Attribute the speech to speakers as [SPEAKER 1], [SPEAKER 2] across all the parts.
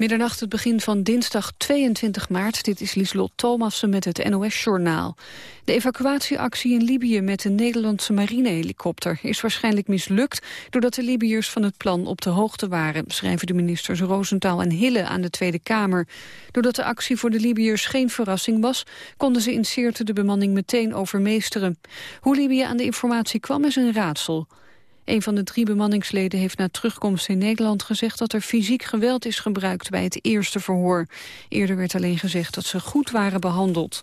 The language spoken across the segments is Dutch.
[SPEAKER 1] Middernacht het begin van dinsdag 22 maart. Dit is Lieslot Thomassen met het NOS-journaal. De evacuatieactie in Libië met een Nederlandse marinehelikopter... is waarschijnlijk mislukt doordat de Libiërs van het plan op de hoogte waren... schrijven de ministers Roosentaal en Hille aan de Tweede Kamer. Doordat de actie voor de Libiërs geen verrassing was... konden ze in Seerte de bemanning meteen overmeesteren. Hoe Libië aan de informatie kwam is een raadsel. Een van de drie bemanningsleden heeft na terugkomst in Nederland gezegd dat er fysiek geweld is gebruikt bij het eerste verhoor. Eerder werd alleen gezegd dat ze goed waren behandeld.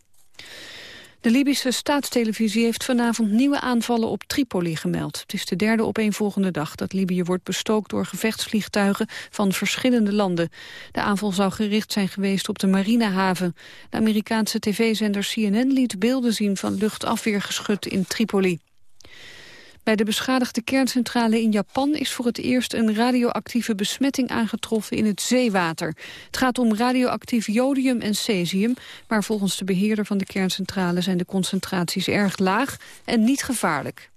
[SPEAKER 1] De Libische staatstelevisie heeft vanavond nieuwe aanvallen op Tripoli gemeld. Het is de derde opeenvolgende dag dat Libië wordt bestookt door gevechtsvliegtuigen van verschillende landen. De aanval zou gericht zijn geweest op de marinehaven. De Amerikaanse tv-zender CNN liet beelden zien van luchtafweergeschut in Tripoli. Bij de beschadigde kerncentrale in Japan is voor het eerst een radioactieve besmetting aangetroffen in het zeewater. Het gaat om radioactief jodium en cesium, maar volgens de beheerder van de kerncentrale zijn de concentraties erg laag en niet gevaarlijk.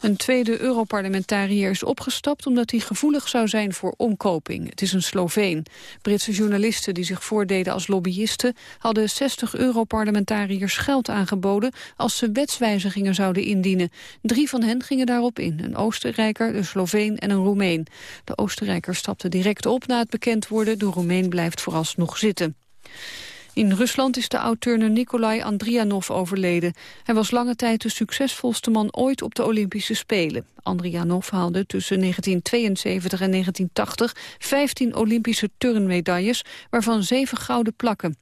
[SPEAKER 1] Een tweede Europarlementariër is opgestapt omdat hij gevoelig zou zijn voor omkoping. Het is een Sloveen. Britse journalisten die zich voordeden als lobbyisten hadden 60 Europarlementariërs geld aangeboden als ze wetswijzigingen zouden indienen. Drie van hen gingen daarop in. Een Oostenrijker, een Sloveen en een Roemeen. De Oostenrijker stapte direct op na het bekend worden. De Roemeen blijft vooralsnog zitten. In Rusland is de oud-turner Nikolai Andrianov overleden. Hij was lange tijd de succesvolste man ooit op de Olympische Spelen. Andrianov haalde tussen 1972 en 1980 15 Olympische turnmedailles, waarvan zeven gouden plakken.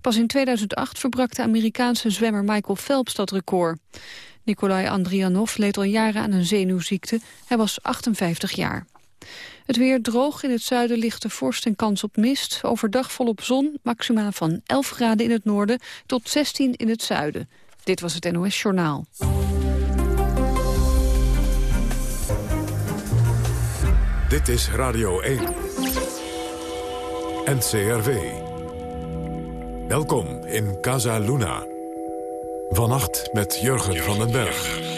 [SPEAKER 1] Pas in 2008 verbrak de Amerikaanse zwemmer Michael Phelps dat record. Nikolai Andrianov leed al jaren aan een zenuwziekte. Hij was 58 jaar. Het weer droog. In het zuiden ligt de vorst en kans op mist. Overdag volop zon. Maxima van 11 graden in het noorden tot 16 in het zuiden. Dit was het NOS Journaal.
[SPEAKER 2] Dit is Radio 1. NCRV. Welkom in Casa Luna. Vannacht met Jurgen van den Berg.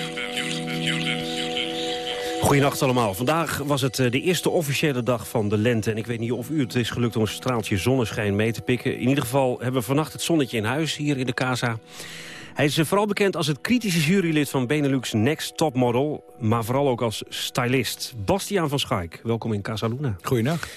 [SPEAKER 3] Goedenacht allemaal. Vandaag was het eh, de eerste officiële dag van de lente. En ik weet niet of u het is gelukt om een straaltje zonneschijn mee te pikken. In ieder geval hebben we vannacht het zonnetje in huis hier in de Casa. Hij is eh, vooral bekend als het kritische jurylid van Benelux Next Top Model. Maar vooral ook als stylist. Bastiaan van Schaik, welkom in Casa Luna.
[SPEAKER 4] Goedenacht.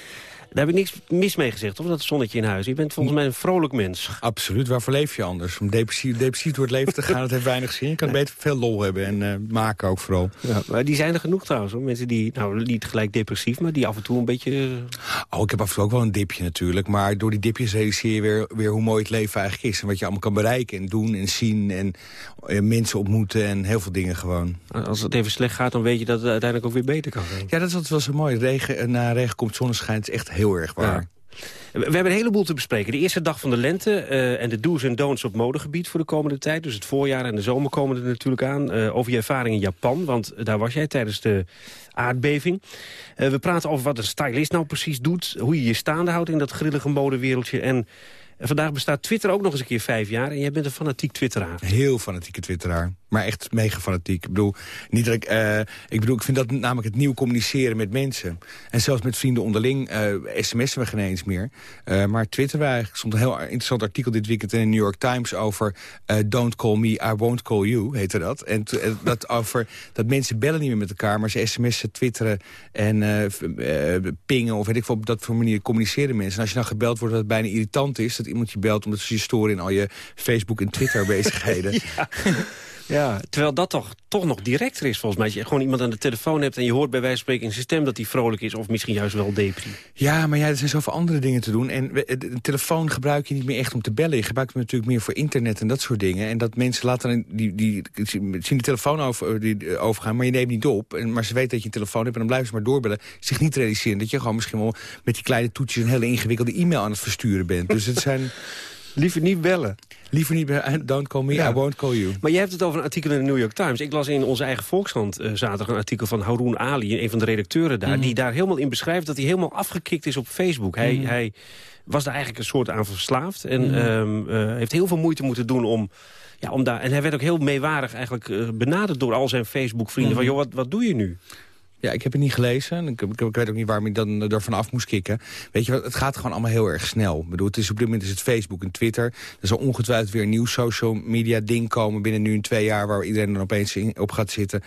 [SPEAKER 3] Daar heb ik niks mis mee gezegd, of dat zonnetje in huis. Je bent volgens mij een vrolijk mens.
[SPEAKER 4] Absoluut, waarvoor leef je anders? Om depressief, depressief door het leven te gaan, dat heeft weinig zin. Je kan beter veel lol hebben en uh, maken ook vooral.
[SPEAKER 3] Ja, maar die zijn er genoeg trouwens, hoor. Mensen die, nou niet gelijk depressief, maar die af en toe een beetje...
[SPEAKER 4] Eh, oh, ik heb af en toe ook wel een dipje natuurlijk. Maar door die dipjes realiseer je weer, weer hoe mooi het leven eigenlijk is. En wat je allemaal kan bereiken en doen en zien. En uh, mensen ontmoeten en heel veel dingen gewoon.
[SPEAKER 3] Als het even slecht gaat, dan weet je dat het uiteindelijk ook weer beter kan gaan.
[SPEAKER 4] Ja, dat is wel zo mooi. Regen, na regen komt zonneschijn. Het is echt heel erg waar.
[SPEAKER 3] We hebben een heleboel te bespreken. De eerste dag van de lente uh, en de do's en don'ts op modegebied voor de komende tijd. Dus het voorjaar en de zomer komen er natuurlijk aan. Uh, over je ervaring in Japan, want daar was jij tijdens de aardbeving. Uh, we praten over wat een stylist nou precies doet. Hoe je je staande houdt in dat grillige modewereldje. En en vandaag bestaat Twitter ook nog eens een keer vijf jaar. En jij bent een fanatiek twitteraar.
[SPEAKER 4] Heel fanatieke twitteraar. Maar echt mega fanatiek. Ik bedoel, niet dat ik, uh, ik bedoel, ik vind dat namelijk het nieuw communiceren met mensen. En zelfs met vrienden onderling uh, sms'en we geen eens meer. Uh, maar Twitter wij eigenlijk. stond een heel interessant artikel dit weekend in de New York Times over... don't call me, I won't call you, heette dat. En dat over dat mensen bellen niet meer met elkaar... maar ze sms'en, twitteren en pingen of weet ik veel... op dat voor manier communiceren mensen. En als je dan gebeld wordt dat het bijna irritant is... dat iemand je belt omdat ze je storen in al je Facebook- en Twitter-bezigheden.
[SPEAKER 3] Ja, terwijl dat toch, toch nog directer is volgens mij. Als je gewoon iemand aan de telefoon hebt en je hoort bij wijze van spreken in zijn stem dat hij vrolijk is. Of misschien juist wel depressief.
[SPEAKER 4] Ja, maar ja, er zijn zoveel andere dingen te doen. En de telefoon gebruik je niet meer echt om te bellen. Je gebruikt hem natuurlijk meer voor internet en dat soort dingen. En dat mensen later die, die, zien de telefoon over, die, overgaan, maar je neemt niet op. En, maar ze weten dat je een telefoon hebt en dan blijven ze maar doorbellen. Zich niet realiseren dat je gewoon misschien wel met die kleine toetjes... een hele ingewikkelde e-mail aan het versturen bent. Dus het zijn...
[SPEAKER 3] Liever niet bellen.
[SPEAKER 4] Liever niet bellen. Don't call me, I won't call you.
[SPEAKER 3] Maar je hebt het over een artikel in de New York Times. Ik las in onze eigen Volkskrant uh, zaterdag een artikel van Haroon Ali... een van de redacteuren daar, mhm. die daar helemaal in beschrijft... dat hij helemaal afgekikt is op Facebook. Hij, mhm. hij was daar eigenlijk een soort aan verslaafd... en mm heeft heel veel moeite moeten doen om... Ja, om daar, en hij werd ook heel meewarig eigenlijk uh, benaderd door al zijn Facebook-vrienden. Van, joh, wat, wat doe je nu?
[SPEAKER 4] Ja, ik heb het niet gelezen. Ik, ik, ik weet ook niet waarom ik dan ervan af moest kicken. Weet je wat, het gaat gewoon allemaal heel erg snel. Ik bedoel, het is, op dit moment is het Facebook en Twitter. Er zal ongetwijfeld weer een nieuw social media ding komen... binnen nu een twee jaar waar iedereen dan opeens in, op gaat zitten.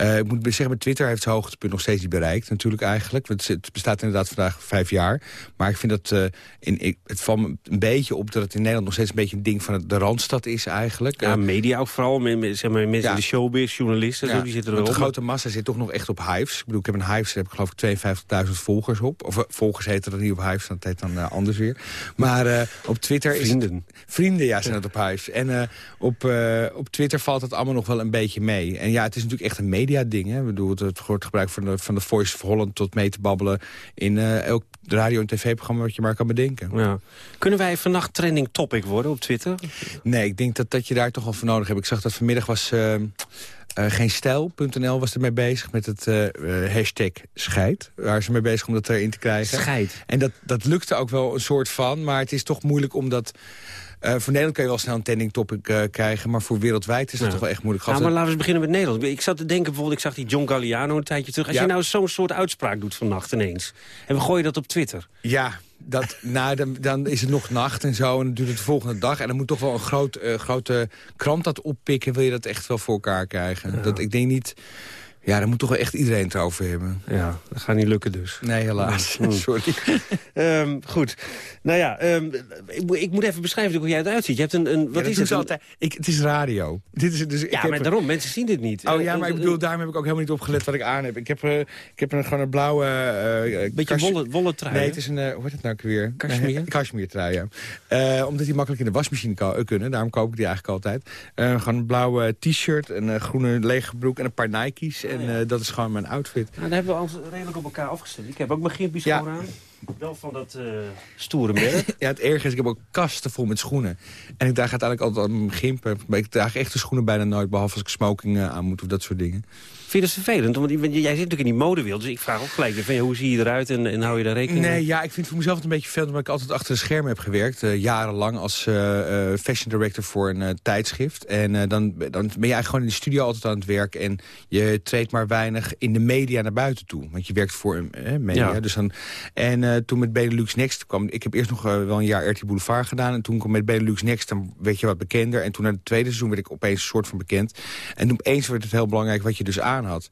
[SPEAKER 4] Uh, ik moet zeggen, met Twitter heeft het hoogtepunt nog steeds niet bereikt natuurlijk eigenlijk. Het, het bestaat inderdaad vandaag vijf jaar. Maar ik vind dat, uh, in, ik, het valt me een beetje op dat het in Nederland nog steeds een beetje een ding van de Randstad is eigenlijk.
[SPEAKER 3] Ja, media ook vooral, zeg maar, mensen ja. de showbiz, journalisten, ja, die zitten.
[SPEAKER 4] De grote massa zit toch nog echt op Hives. Ik bedoel, ik heb een Hives, daar heb ik geloof ik 52.000 volgers op. Of uh, volgers heten dat niet op Hives, dat heet dan uh, anders weer. Maar uh, op Twitter
[SPEAKER 3] vrienden. is
[SPEAKER 4] het, Vrienden, ja, zijn het op Hives. En op, op Twitter valt het allemaal nog wel een beetje mee. En ja, het is natuurlijk echt een media-ding. Ik bedoel, het, het wordt gebruikt van de, van de Voice of Holland tot mee te babbelen... in elk radio- en tv-programma wat je maar kan bedenken.
[SPEAKER 3] Ja. Kunnen wij vannacht trending topic worden op Twitter?
[SPEAKER 4] Nee, ik denk dat, dat je daar toch wel voor nodig hebt. Ik zag dat vanmiddag was... Uh, uh, Geenstijl.nl was ermee bezig met het uh, hashtag scheid. Waar ze mee bezig om dat erin te krijgen.
[SPEAKER 3] Scheid.
[SPEAKER 4] En dat, dat lukte ook wel een soort van. Maar het is toch moeilijk om dat uh, voor Nederland kan je wel snel een trending topic uh, krijgen... maar voor wereldwijd is het toch wel echt moeilijk.
[SPEAKER 3] Ja, maar laten we eens beginnen met Nederland. Ik zat te denken, bijvoorbeeld, ik zag die John Galliano een tijdje terug. Als ja. je nou zo'n soort uitspraak doet vannacht ineens... en we gooien dat op Twitter.
[SPEAKER 4] Ja, dat, nou, dan, dan, is het nog nacht en zo en dan duurt het de volgende dag. En dan moet toch wel een groot, uh, grote krant dat oppikken... wil je dat echt wel voor elkaar krijgen. Ja. Dat, ik denk niet... Ja, daar moet toch wel echt iedereen het over hebben.
[SPEAKER 3] Ja, dat gaat niet lukken dus.
[SPEAKER 4] Nee, helaas. Mm. Sorry.
[SPEAKER 3] um, goed. Nou ja, um, ik, ik, moet even beschrijven hoe jij eruit ziet. Je hebt een... een wat
[SPEAKER 4] ja,
[SPEAKER 3] is het?
[SPEAKER 4] Altijd, ik, het is radio. Dit is, dus
[SPEAKER 3] ja,
[SPEAKER 4] ik heb
[SPEAKER 3] maar daarom. Mensen zien dit niet.
[SPEAKER 4] Oh ja, maar ik bedoel, daarom heb ik ook helemaal niet opgelet wat ik aan heb. Ik heb, uh, ik heb een, gewoon een blauwe... Uh,
[SPEAKER 3] Beetje kas... wollen, wollen trui.
[SPEAKER 4] Nee, het is een... Uh, hoe heet het nou weer?
[SPEAKER 3] Kashmir?
[SPEAKER 4] Kashmir trui, ja. Omdat die makkelijk in de wasmachine kan, kunnen. Daarom koop ik die eigenlijk altijd. Gewoon een blauwe t-shirt, een groene lege broek en een paar Nike's. En uh, dat is gewoon mijn outfit.
[SPEAKER 3] Nou, daar hebben we ons redelijk op elkaar afgestemd. Ik heb ook mijn gimpies ja. aan. Wel van dat uh, stoere merk.
[SPEAKER 4] ja, het erge is, ik heb ook kasten vol met schoenen. En ik draag uiteindelijk altijd mijn gimpen. Maar ik draag echt de schoenen bijna nooit, behalve als ik smoking uh, aan moet of dat soort dingen.
[SPEAKER 3] Vind je dat vervelend? Want jij zit natuurlijk in die modewereld. Dus ik vraag ook gelijk, van, hoe zie je eruit en, en hou je daar rekening mee?
[SPEAKER 4] Nee, ja, ik vind voor mezelf het een beetje vervelend... omdat ik altijd achter de schermen heb gewerkt. Uh, jarenlang als uh, uh, fashion director voor een tijdschrift. En dan, dan ben je eigenlijk gewoon in de studio altijd aan het werk. En je treedt maar weinig in de media naar buiten toe. Want je werkt voor een media. Ja. Dus dan, en toen met Benelux Next kwam... Ik heb eerst nog wel een jaar RT Boulevard gedaan. En toen kwam met Benelux Next, dan werd je wat bekender. En toen na het tweede seizoen werd ik opeens een soort van bekend. En opeens werd het heel belangrijk wat je dus aan had.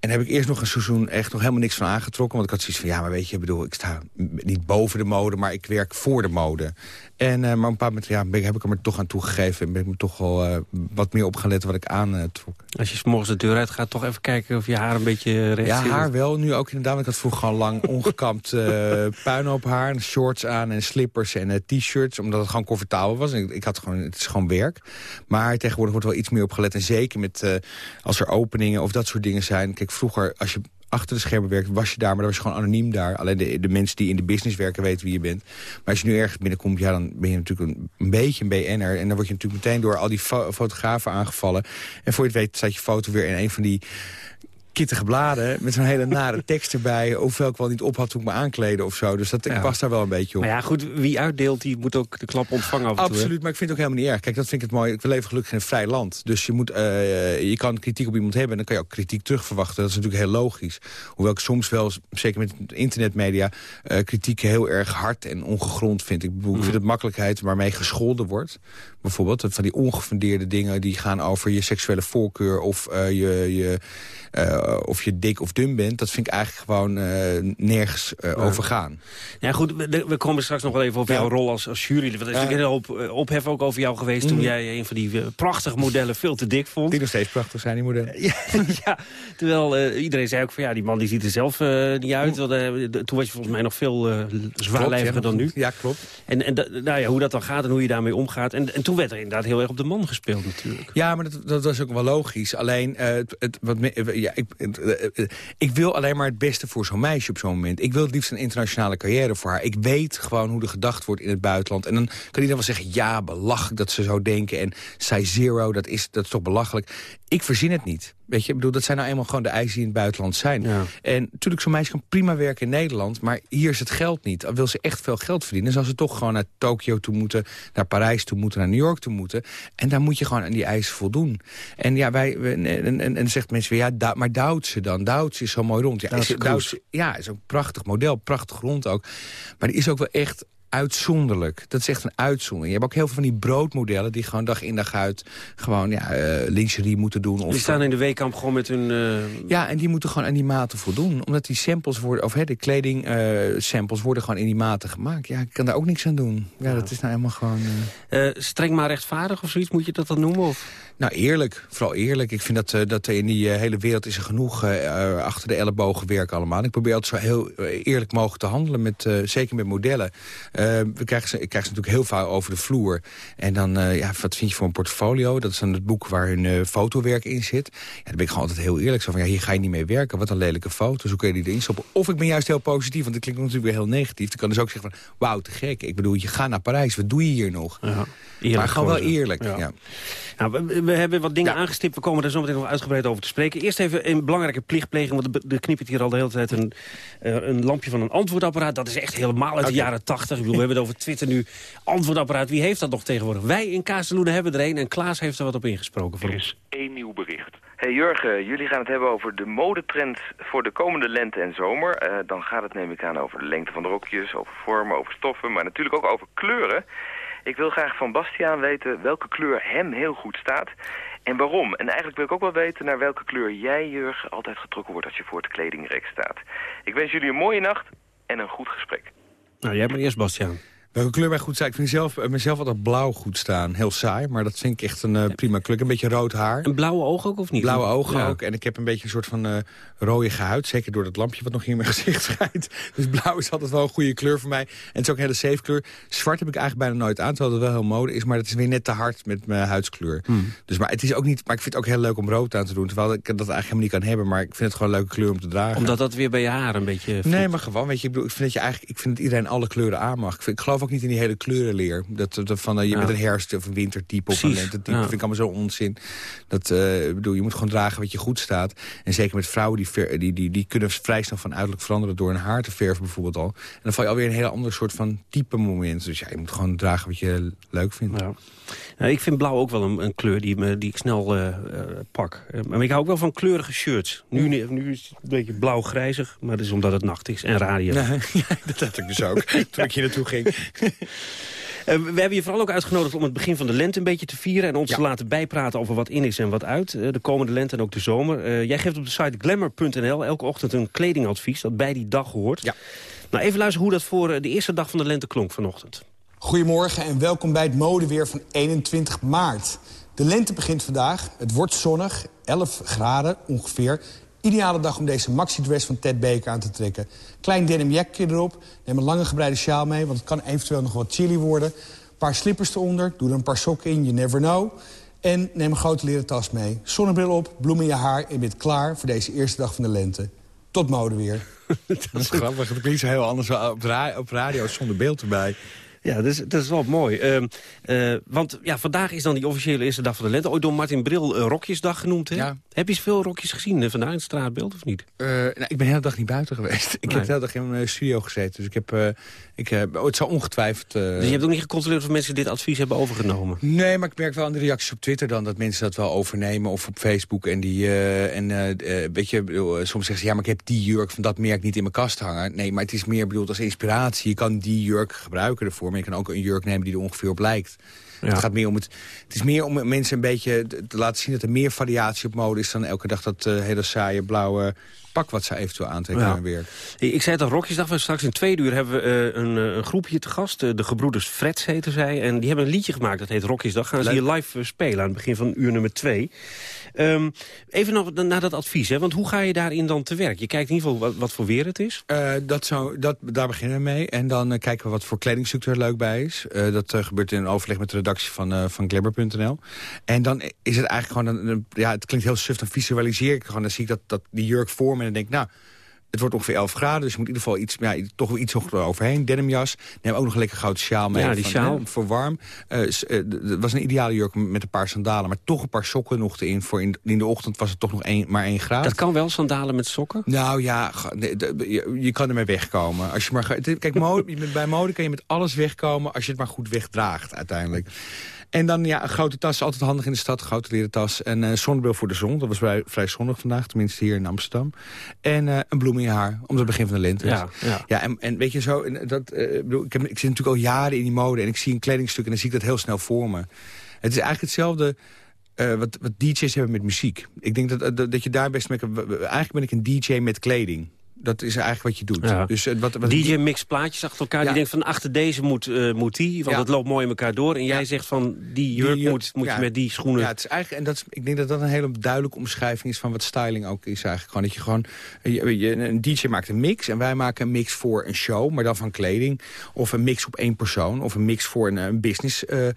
[SPEAKER 4] En heb ik eerst nog een seizoen echt nog helemaal niks van aangetrokken. Want ik had zoiets van, ja, maar weet je, ik bedoel, ik sta niet boven de mode, maar ik werk voor de mode. En, uh, maar een paar moment ja, heb ik er me toch aan toegegeven. En ben ik me toch wel uh, wat meer op gaan letten wat ik aantrok. Uh,
[SPEAKER 3] Als je s morgens de deur uit gaat, toch even kijken of je haar een beetje recht
[SPEAKER 4] Ja, haar wel. Nu ook inderdaad. Want ik had vroeger al lang ongekamd puin op haar. Shorts aan en slippers en t-shirts. Omdat het gewoon comfortabel was. En ik, ik, had gewoon, het is gewoon werk. Maar tegenwoordig wordt wel iets meer op gelet. En zeker met, als er openingen of dat soort dingen zijn. Kijk, vroeger als je achter de schermen werkt, was je daar, maar dan was je gewoon anoniem daar. Alleen de, mensen die in de business werken weten wie je bent. Maar als je nu ergens binnenkomt, ja, dan ben je natuurlijk een, beetje een BN'er. En dan word je natuurlijk meteen door al die fo fotografen aangevallen. En voor je het weet staat je foto weer in een van die kittige bladen met zo'n hele nare tekst erbij... of welk wel niet op had toen ik me aankleden of zo. Dus dat, ik pas daar wel een beetje op.
[SPEAKER 3] Maar ja, goed, wie uitdeelt, die moet ook de klap ontvangen af
[SPEAKER 4] Absoluut, maar ik vind het ook helemaal niet erg. Kijk, dat vind ik het mooi. Ik leven gelukkig in een vrij land. Dus je, moet, uh, je kan kritiek op iemand hebben... en dan kan je ook kritiek terug verwachten. Dat is natuurlijk heel logisch. Hoewel ik soms wel, zeker met internetmedia... Uh, kritiek heel erg hard en ongegrond vind. Ik, bedoel, ik vind het makkelijkheid waarmee gescholden wordt. Bijvoorbeeld van die ongefundeerde dingen... die gaan over je seksuele voorkeur of uh, je... je uh, of je dik of dun bent, dat vind ik eigenlijk gewoon uh, nergens ja. over gaan.
[SPEAKER 3] Ja goed, we, we, komen straks nog wel even over ja. jouw rol als, als jury. Er is natuurlijk een hoop ophef ook over jou geweest... Mm. toen jij een van die prachtige modellen veel te dik vond.
[SPEAKER 4] Die nog steeds prachtig zijn, die modellen.
[SPEAKER 3] ja, ja, terwijl iedereen zei ook van ja, die man die ziet er zelf niet uit. Toen was je volgens mij nog veel zwaarlijviger dan nu.
[SPEAKER 4] Ja, klopt.
[SPEAKER 3] En, en nou ja, hoe dat dan gaat en hoe je daarmee omgaat. En, en toen werd er inderdaad heel erg op de man gespeeld natuurlijk.
[SPEAKER 4] Ja, maar dat, dat was ook wel logisch. Alleen, het, het, wat ja, ik, ik wil alleen maar het beste voor zo'n meisje op zo'n moment. Ik wil het liefst een internationale carrière voor haar. Ik weet gewoon hoe er gedacht wordt in het buitenland. En dan kan iedereen wel zeggen, ja, belachelijk dat ze zo denken. En zij zero, dat is, dat is toch belachelijk. ik verzin het niet. Weet je, ik bedoel, dat zijn nou eenmaal gewoon de eisen die in het buitenland zijn. En natuurlijk, zo'n meisje kan prima werken in Nederland... maar hier is het geld niet. Al wil ze echt veel geld verdienen... dan zal ze toch gewoon naar Tokio toe moeten... naar Parijs toe moeten, naar New York toe moeten. En daar moet je gewoon aan die eisen voldoen. En ja, wij, en, en, en zegt mensen weer, ja, maar Duitse dan? Duitse is zo mooi rond. Ja, is, Duitse, ja, is een prachtig model, prachtig rond ook. Maar die is ook wel echt uitzonderlijk. Dat is echt een uitzondering. Je hebt ook heel veel van die broodmodellen... die gewoon dag in dag uit gewoon ja, uh, lingerie moeten doen.
[SPEAKER 3] Of die staan in de weekamp gewoon met hun... Uh...
[SPEAKER 4] Ja, en die moeten gewoon aan die maten voldoen. Omdat die samples worden... of hè, de kleding uh, samples worden gewoon in die maten gemaakt. Ja, ik kan daar ook niks aan doen. Ja, dat is nou helemaal gewoon...
[SPEAKER 3] streng maar rechtvaardig of zoiets, moet je dat dan noemen? Of?
[SPEAKER 4] Nou, eerlijk. Vooral eerlijk. Ik vind dat, uh, dat in die hele wereld is er genoeg achter de ellebogen werken allemaal. Ik probeer altijd zo heel eerlijk mogelijk te handelen, met, zeker met modellen. We krijgen ze, ik krijg ze natuurlijk heel vaak over de vloer. En dan, ja, wat vind je voor een portfolio? Dat is dan het boek waar hun fotowerk in zit. Ja, dan ben ik gewoon altijd heel eerlijk. Zo van, ja, hier ga je niet mee werken. Wat een lelijke foto's. Hoe kun je die erin stoppen? Of ik ben juist heel positief, want dat klinkt natuurlijk weer heel negatief. Dan kan dus ook zeggen van, wauw, te gek. Ik bedoel, je gaat naar Parijs. Wat doe je hier nog? Ja, maar gewoon wel eerlijk, ja.
[SPEAKER 3] Nou, we, hebben wat dingen aangestipt. We komen er zo meteen nog uitgebreid over te spreken. Eerst even een belangrijke plichtpleging. Want er knippert hier al de hele tijd een, een lampje van een antwoordapparaat. Dat is echt helemaal uit de jaren tachtig. we hebben het over Twitter nu. Antwoordapparaat, wie heeft dat nog tegenwoordig? Wij in Kazeloenen hebben er een en Klaas heeft er wat op ingesproken voor ons.
[SPEAKER 5] één nieuw bericht. Hey Jurgen, jullie gaan het hebben over de modetrend voor de komende lente en zomer. Uh, dan gaat het neem ik aan over de lengte van de rokjes, over vormen, over stoffen, maar natuurlijk ook over kleuren. Ik wil graag van Bastiaan weten welke kleur hem heel goed staat en waarom. En eigenlijk wil ik ook wel weten naar welke kleur jij, Jurgen, altijd getrokken wordt als je voor het kledingrek staat. Ik wens jullie een mooie nacht en een goed gesprek.
[SPEAKER 3] Nou, jij maar eerst, Bastiaan.
[SPEAKER 4] Welke kleur mij goed staat? Ik vind zelf, uh, mezelf altijd blauw goed staan. Heel saai, maar dat vind ik echt een uh, prima kleur. Een beetje rood haar.
[SPEAKER 3] Een blauwe ogen ook of niet?
[SPEAKER 4] Blauwe ogen ook. En ik heb een beetje een soort van uh, rode huid. Zeker door dat lampje wat nog hier in mijn gezicht schijnt. Dus blauw is altijd wel een goede kleur voor mij. En het is ook een hele safe kleur. Zwart heb ik eigenlijk bijna nooit aan, terwijl het wel heel mode is. Maar dat is weer net te hard met mijn huidskleur. Hmm. Dus, maar, het is ook niet, maar ik vind het ook heel leuk om rood aan te doen. Terwijl ik dat eigenlijk helemaal niet kan hebben. Maar ik vind het gewoon een leuke kleur om te dragen.
[SPEAKER 3] Omdat dat weer bij je haar een beetje...
[SPEAKER 4] Nee, maar gewoon, weet je, ik, bedoel, ik vind dat je eigenlijk, ik vind dat iedereen alle kleuren aan mag. Ik, vind, ik geloof ook niet in die hele kleur kleurenleer. Dat, dat van, uh, je ja. bent een herfst- of een wintertype of een lentetype. Ja. vind ik allemaal zo onzin. Dat, uh, bedoel, je moet gewoon dragen wat je goed staat. En zeker met vrouwen, die, ver, die, die, die kunnen vrij snel van uiterlijk veranderen... door een haar te verven bijvoorbeeld al. En dan val je alweer een hele ander soort van type moment. Dus ja, je moet gewoon dragen wat je leuk vindt. Ja.
[SPEAKER 3] Nou, ik vind blauw ook wel een, een kleur die, me, die ik snel uh, uh, pak. maar ik hou ook wel van kleurige shirts. Nu, nu is het een beetje blauw-grijzig, maar dat is omdat het nacht is en radio.
[SPEAKER 4] Ja, dat had ik dus ook, toen ik hier naartoe ging.
[SPEAKER 3] Uh, we hebben je vooral ook uitgenodigd om het begin van de lente een beetje te vieren... en ons ja. te laten bijpraten over wat in is en wat uit. Uh, de komende lente en ook de zomer. Uh, jij geeft op de site glamour.nl elke ochtend een kledingadvies... dat bij die dag hoort. Ja. Nou, even luisteren hoe dat voor de eerste dag van de lente klonk vanochtend.
[SPEAKER 6] Goedemorgen en welkom bij het modeweer van 21 maart. De lente begint vandaag. Het wordt zonnig, 11 graden ongeveer. Ideale dag om deze maxi-dress van Ted Baker aan te trekken. Klein denim jackje erop. Neem een lange gebreide sjaal mee, want het kan eventueel nog wat chilly worden. Een paar slippers eronder. Doe er een paar sokken in, you never know. En neem een grote leren tas mee. Zonnebril op, bloem in je haar en bent klaar voor deze eerste dag van de lente. Tot mode weer.
[SPEAKER 4] dat is grappig. Het klinkt heel anders op radio zonder beeld erbij.
[SPEAKER 3] Ja, dat is, dat is wel mooi. Uh, uh, want ja, vandaag is dan die officiële eerste dag van de lente. Ooit door Martin Bril uh, Rokjesdag genoemd. Hè? Ja. Heb je veel rokjes gezien uh, vandaag in het straatbeeld of niet?
[SPEAKER 4] nou, ik ben de hele dag niet buiten geweest. Ik nee. heb de hele dag in mijn studio gezeten. Dus ik heb... ik, heb oh, het zou ongetwijfeld...
[SPEAKER 3] dus je hebt ook niet gecontroleerd of mensen dit advies hebben overgenomen?
[SPEAKER 4] Nee, maar ik merk wel aan de reacties op Twitter dan... dat mensen dat wel overnemen. Of op Facebook. En die... en weet je, soms zeggen ze... Ja, maar ik heb die jurk van dat merk niet in mijn kast hangen. Nee, maar het is meer bedoeld als inspiratie. Je kan die jurk gebruiken ervoor maar je kan ook een jurk nemen die er ongeveer op lijkt. Ja. Het, gaat meer om het, het is meer om mensen een beetje te laten zien... dat er meer variatie op mode is dan elke dag dat uh, hele saaie blauwe pak wat ze eventueel aantrekken ja. weer.
[SPEAKER 3] Ik zei het al, Rokjesdag, straks in twee uur hebben we uh, een, een, groepje te gast. Uh, de gebroeders Freds heten zij. En die hebben een liedje gemaakt, dat heet Rokjesdag. Gaan ze hier live spelen aan het begin van uur nummer twee. Um, even nog naar dat advies, hè? want hoe ga je daarin dan te werk? Je kijkt in ieder geval wat, wat voor weer het is.
[SPEAKER 4] Uh, dat zou, dat, daar beginnen we mee. En dan uh, kijken we wat voor kledingstructuur leuk bij is. Uh, dat gebeurt in een overleg met de redactie van, van Glibber.nl. En dan is het eigenlijk gewoon... Een, een, ja, het klinkt heel suf, dan visualiseer ik gewoon. Dan zie ik dat, dat die jurk voor en dan denk ik... nou Het wordt ongeveer 11 graden, dus je moet in ieder geval iets, ja, toch wel iets overheen. Denimjas. Neem ook nog een lekker gouden sjaal mee.
[SPEAKER 3] Ja, die
[SPEAKER 4] van,
[SPEAKER 3] sjaal.
[SPEAKER 4] hè, voor warm. Eh, s- eh, Het was een ideale jurk met een paar sandalen. Maar toch een paar sokken nog erin. Voor in, in de ochtend was het toch nog één, maar één graad.
[SPEAKER 3] Dat kan wel, sandalen met sokken?
[SPEAKER 4] Nou ja, je, je kan ermee wegkomen. Als je maar, het- kijk, mode, bij mode kan je met alles wegkomen... als je het maar goed wegdraagt uiteindelijk. En dan ja, een grote tas, altijd handig in de stad. Grote leren tas. En een zonnebril voor de zon. Dat was vrij, vrij zonnig vandaag, tenminste hier in Amsterdam. En eh, een bloem in je haar, omdat het begin van de lente is.
[SPEAKER 3] Ja, ja.
[SPEAKER 4] Ja, en, en weet je zo, en dat, eh, ik, bedoel, ik, heb, ik zit natuurlijk al jaren in die mode... en ik zie een kledingstuk en dan zie ik dat heel snel voor me. Het is eigenlijk hetzelfde... eh, wat, wat DJ's hebben met muziek. Ik denk dat, dat, dat je daar best mee kan... Eigenlijk ben ik een DJ met kleding. Dat is eigenlijk wat je doet.
[SPEAKER 3] Ja.
[SPEAKER 4] Dus, eh, wat, wat
[SPEAKER 3] DJ mixt plaatjes achter elkaar. Die denkt van achter deze moet, eh, moet die, want het loopt mooi in elkaar door. En jij zegt van die jurk
[SPEAKER 4] jurk,
[SPEAKER 3] moet, moet je met die schoenen...
[SPEAKER 4] Ja, het is eigenlijk, en dat is, ik denk dat dat een hele duidelijke omschrijving is van wat styling ook is eigenlijk. Gewoon dat je gewoon, je, je- een DJ maakt een mix en wij maken een mix voor een show, maar dan van kleding. Of een mix op één persoon, of een mix voor een, een business eh,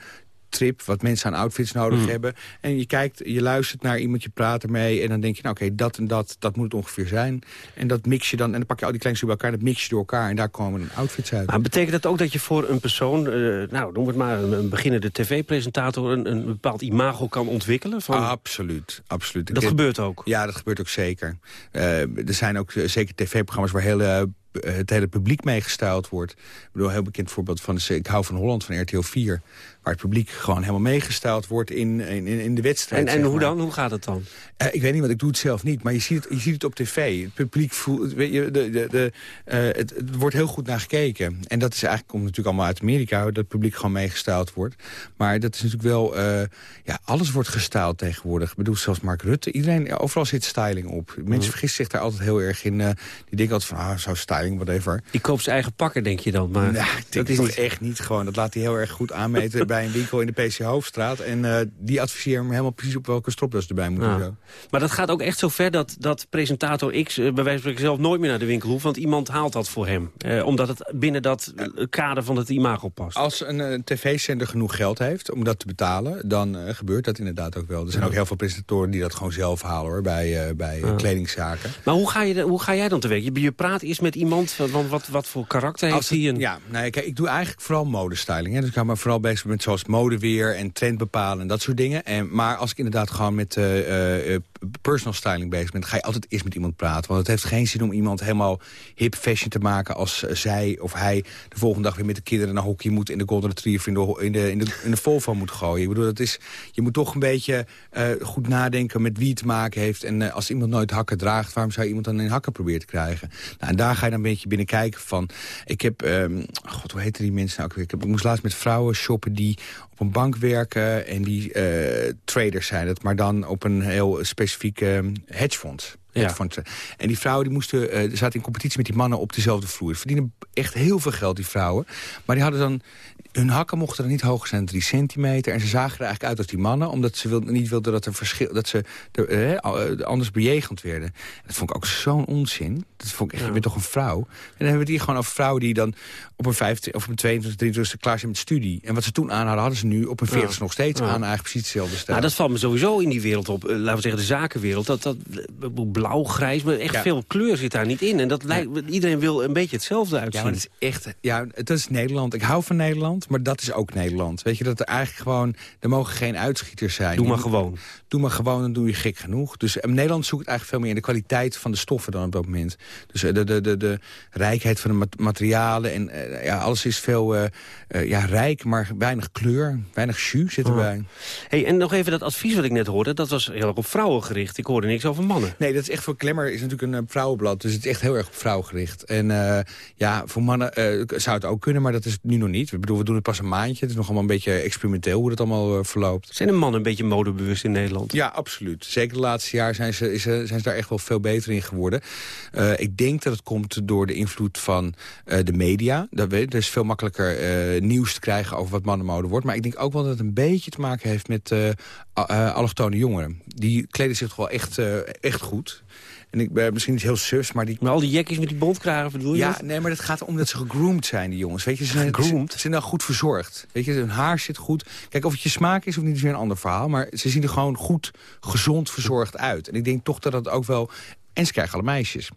[SPEAKER 4] trip, wat mensen aan outfits nodig
[SPEAKER 3] Mm.
[SPEAKER 4] hebben. En je kijkt, je luistert naar iemand, je praat ermee... en dan denk je, nou oké, dat en dat, dat moet het ongeveer zijn. En dat mix je dan, en dan pak je al die kleine bij elkaar... en dat mix je door elkaar en daar komen dan outfits uit.
[SPEAKER 3] Maar betekent dat ook dat je voor een persoon, eh, nou noem het maar, een, een beginnende tv-presentator... Een, een bepaald imago kan ontwikkelen? Van,
[SPEAKER 4] Absoluut, absoluut.
[SPEAKER 3] dat gebeurt ook?
[SPEAKER 4] Ja, dat gebeurt ook zeker. Eh, er zijn ook eh, zeker tv-programma's waar hele, het hele publiek mee gestyled wordt. Ik bedoel, een heel bekend voorbeeld van Ik hou van Holland van RTL 4. Waar het publiek gewoon helemaal meegestyled wordt in, in, in de wedstrijd.
[SPEAKER 3] En, en hoe
[SPEAKER 4] maar.
[SPEAKER 3] dan? Hoe gaat het dan?
[SPEAKER 4] Eh, ik weet niet, want ik doe het zelf niet. Maar je ziet het, je ziet het op tv. Het publiek voelt... Weet je, de, de, de, eh, het, het wordt heel goed naar gekeken. En dat is eigenlijk, komt natuurlijk allemaal uit Amerika... dat het publiek gewoon meegestyled wordt. Maar dat is natuurlijk wel... eh, ja, alles wordt gestyled tegenwoordig. Ik bedoel, zelfs Mark Rutte. Iedereen, overal zit styling op. Mensen vergissen zich daar altijd heel erg in. die denken altijd van, ah, zo styling, whatever.
[SPEAKER 3] Die koopt zijn eigen pakken, denk je dan. Maar
[SPEAKER 4] Nou,
[SPEAKER 3] dat is niet...
[SPEAKER 4] echt niet gewoon. Dat laat hij heel erg goed aanmeten bij een winkel in de PC Hoofdstraat. En eh, die adviseert hem helemaal precies op welke stropdas erbij moet. en
[SPEAKER 3] Ja.
[SPEAKER 4] zo.
[SPEAKER 3] Maar dat gaat ook echt zo ver dat, dat presentator X... eh, bij wijze van spreken zelf nooit meer naar de winkel hoeft... want iemand haalt dat voor hem. Eh, omdat het binnen dat kader van het imago past.
[SPEAKER 4] Als een tv-zender genoeg geld heeft om dat te betalen... dan gebeurt dat inderdaad ook wel. Er zijn ook heel veel presentatoren die dat gewoon zelf halen hoor, bij, bij kledingzaken.
[SPEAKER 3] Maar hoe ga, je, hoe ga jij dan te werk? Je, je praat eerst met iemand van wat, wat voor karakter heeft hij?
[SPEAKER 4] Ja, nou, ja, kijk, ik doe eigenlijk vooral modestyling. Hè. Dus ik hou me vooral bezig met zoals modeweer en trend bepalen en dat soort dingen. En, maar als ik inderdaad gewoon met eh, eh, eh, personal styling bezig ben... dan ga je altijd eerst met iemand praten. Want het heeft geen zin om iemand helemaal hip fashion te maken... als eh, zij of hij de volgende dag weer met de kinderen naar hockey moet... in de Golden Retriever in de, in de, in de, in de Volvo moet gooien. Ik bedoel, dat is, je moet toch een beetje eh, goed nadenken met wie het te maken heeft. En eh, als iemand nooit hakken draagt... waarom zou je iemand dan in hakken proberen te krijgen? Nou, en daar ga je dan een beetje binnen kijken van... Ik heb, ehm, god, hoe heten die mensen nou ook weer? Ik, heb, ik moest laatst met vrouwen shoppen die op een bank werken... en die eh, traders zijn het, maar dan op een heel specifiek ehm, hedgefonds.
[SPEAKER 3] Ja.
[SPEAKER 4] Hedgefonds. En die vrouwen die moesten, eh, zaten in competitie met die mannen op dezelfde vloer. Verdienen echt heel veel geld, die vrouwen. Maar die hadden dan hun hakken mochten er niet hoger zijn dan 3 centimeter. En ze zagen er eigenlijk uit als die mannen. Omdat ze niet wilden dat, er verschil, dat ze er, eh, anders bejegend werden. En dat vond ik ook zo'n onzin. Dat vond ik echt, je bent toch een vrouw? En dan hebben we hier gewoon over vrouwen die dan op een 15 of op een 22, 23 klaar zijn met studie. En wat ze toen aan hadden, hadden ze nu op een 40 nog steeds aan. Eigenlijk precies hetzelfde stijl.
[SPEAKER 3] Nou, dat valt me sowieso in die wereld op. Eh, laten we zeggen, de zakenwereld. Dat, dat eh, blauw, grijs, maar echt
[SPEAKER 4] Ja.
[SPEAKER 3] veel kleur zit daar niet in. En dat lijkt, iedereen wil een beetje hetzelfde uitzien.
[SPEAKER 4] Ja, maar dat is echt... Ja, het is Nederland. Ik hou van Nederland, maar dat is ook Nederland. Weet je, dat er eigenlijk gewoon... Er mogen geen uitschieters zijn.
[SPEAKER 3] Doe maar gewoon.
[SPEAKER 4] Doe maar gewoon, dan doe je gek genoeg. Dus eh, Nederland zoekt eigenlijk veel meer in de kwaliteit van de stoffen dan op dat moment. Dus eh, de, de, de, de rijkheid van de mat- materialen en eh, ja, alles is veel ja, rijk, maar weinig kleur, weinig jus zit erbij.
[SPEAKER 3] Hey, en nog even dat advies wat ik net hoorde. Dat was heel erg op vrouwen gericht. Ik hoorde niks over mannen.
[SPEAKER 4] Nee, dat is echt voor Klemmer is natuurlijk een eh, vrouwenblad. Dus het is echt heel erg op vrouwen gericht. En eh, ja, voor mannen eh, zou het ook kunnen, maar dat is het nu nog niet. Ik bedoel, we doen het pas een maandje. Het is nog allemaal een beetje experimenteel hoe dat allemaal verloopt.
[SPEAKER 3] Zijn de mannen een beetje modebewust in Nederland?
[SPEAKER 4] Ja, absoluut. Zeker de laatste jaar zijn ze, is, zijn ze daar echt wel veel beter in geworden. Ik denk dat het komt door de invloed van de media. Dat er is veel makkelijker nieuws te krijgen over wat mannenmode wordt. Maar ik denk ook wel dat het een beetje te maken heeft met eh, allochtone jongeren. Die kleden zich toch wel echt, eh, echt goed. En ik ben misschien niet heel sus, maar die
[SPEAKER 3] Maar al die jekkies met die bontkragen, bedoel je?
[SPEAKER 4] ja,
[SPEAKER 3] dat?
[SPEAKER 4] nee, maar het gaat om dat ze gegroomd zijn, die jongens. Weet je, ze zijn,
[SPEAKER 3] Gegroomd?
[SPEAKER 4] Ze, ze zijn dan goed verzorgd. Weet je, hun haar zit goed. Kijk, of het je smaak is of niet, is weer een ander verhaal. Maar ze zien er gewoon goed, gezond verzorgd uit. En ik denk toch dat dat ook wel... En ze krijgen alle meisjes.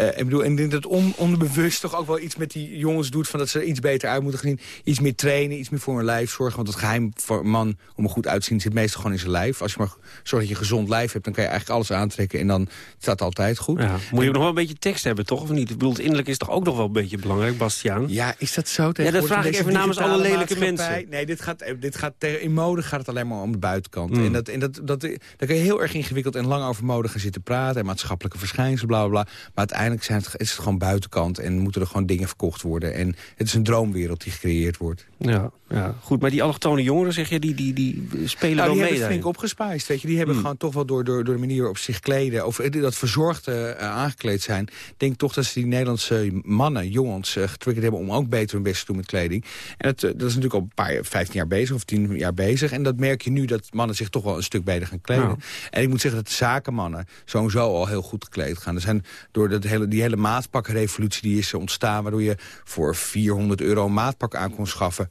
[SPEAKER 4] Uh, ik bedoel, en ik denk dat on, onderbewust toch ook wel iets met die jongens doet... Van dat ze er iets beter uit moeten zien. Iets meer trainen, iets meer voor hun lijf zorgen. Want het geheim voor een man om er goed uit te zien... zit meestal gewoon in zijn lijf. Als je maar zorgt dat je een gezond lijf hebt... dan kan je eigenlijk alles aantrekken en dan staat het altijd goed. Ja,
[SPEAKER 3] moet je ook nog wel een beetje tekst hebben, toch? Of niet? Ik bedoel, innerlijk is toch ook nog wel een beetje belangrijk, Bastiaan?
[SPEAKER 4] Ja, is dat zo?
[SPEAKER 3] Ja, dat vraag ik even namens alle lelijke mensen.
[SPEAKER 4] Nee, dit gaat, dit gaat, in mode gaat het alleen maar om de buitenkant. Mm. En, dat, en dat, dat, daar kun je heel erg ingewikkeld en lang over mode gaan zitten praten... en maatschappelijke verschijnselen, bla, bla, bla. Maar uiteindelijk zijn het, is het gewoon buitenkant... en moeten er gewoon dingen verkocht worden. En het is een droomwereld die gecreëerd wordt.
[SPEAKER 3] Ja, ja. goed. Maar die allochtone jongeren, zeg je, die, die, die spelen
[SPEAKER 4] nou,
[SPEAKER 3] wel
[SPEAKER 4] mee
[SPEAKER 3] Die
[SPEAKER 4] hebben flink opgespijsd, weet je. Die hebben mm. gewoon toch wel door, door, door de manier op zich kleden... of dat verzorgd uh, aangekleed zijn... denk toch dat ze die Nederlandse mannen, jongens... Uh, getriggerd hebben om ook beter hun best te doen met kleding. En dat, uh, dat is natuurlijk al een paar, 15 jaar bezig of 10 jaar bezig. En dat merk je nu dat mannen zich toch wel een stuk beter gaan kleden. Nou. En ik moet zeggen dat de zakenmannen sowieso al heel goed gekleed gaan. Er zijn door dat hele, die hele maatpakrevolutie die is ontstaan... waardoor je voor 400 euro een maatpak aan kon schaffen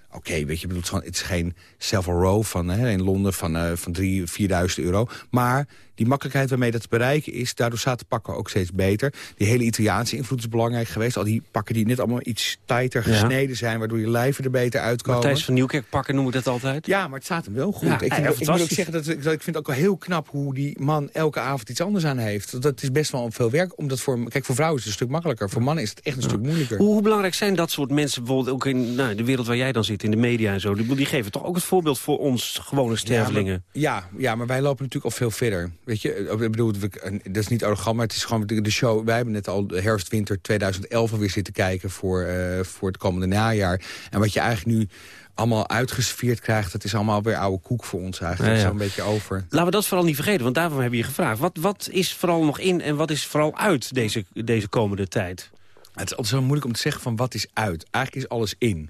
[SPEAKER 4] Oké, weet je, bedoelt van, het is geen Savile Row van, hè, in Londen van, uh, van 3.000, 4.000 euro. Maar die makkelijkheid waarmee dat te bereiken is... daardoor zaten pakken ook steeds beter. Die hele Italiaanse invloed is belangrijk geweest. Al die pakken die net allemaal iets tighter gesneden zijn... waardoor je lijven er beter uitkomen.
[SPEAKER 3] Matthijs van Nieuwkerk pakken noem ik dat altijd.
[SPEAKER 4] Ja, maar het staat hem wel goed. Ja, ik, vind, ik moet ook zeggen dat, dat, ik vind ook wel heel knap... hoe die man elke avond iets anders aan heeft. Dat is best wel veel werk. Omdat voor, kijk, voor vrouwen is het een stuk makkelijker. Voor mannen is het echt een stuk moeilijker.
[SPEAKER 3] Hoe, hoe, belangrijk zijn dat soort mensen... bijvoorbeeld ook in nou, de wereld waar jij dan zit, in de media en zo... die, die geven toch ook het voorbeeld voor ons gewone stervelingen?
[SPEAKER 4] Ja, maar, ja, ja, maar wij lopen natuurlijk al veel verder. Weet je, ik bedoel, dat is niet arrogant, maar het is gewoon de, show. Wij hebben net al de herfst-winter 2011 alweer zitten kijken voor, uh, voor het komende najaar. En wat je eigenlijk nu allemaal uitgeserveerd krijgt... dat is allemaal weer oude koek voor ons eigenlijk. Ja, ja. Zo'n beetje over.
[SPEAKER 3] Laten we dat vooral niet vergeten, want daarom heb je gevraagd. Wat, wat is vooral nog in en wat is vooral uit deze, deze komende tijd?
[SPEAKER 4] Het is altijd zo moeilijk om te zeggen van wat is uit. Eigenlijk is alles in.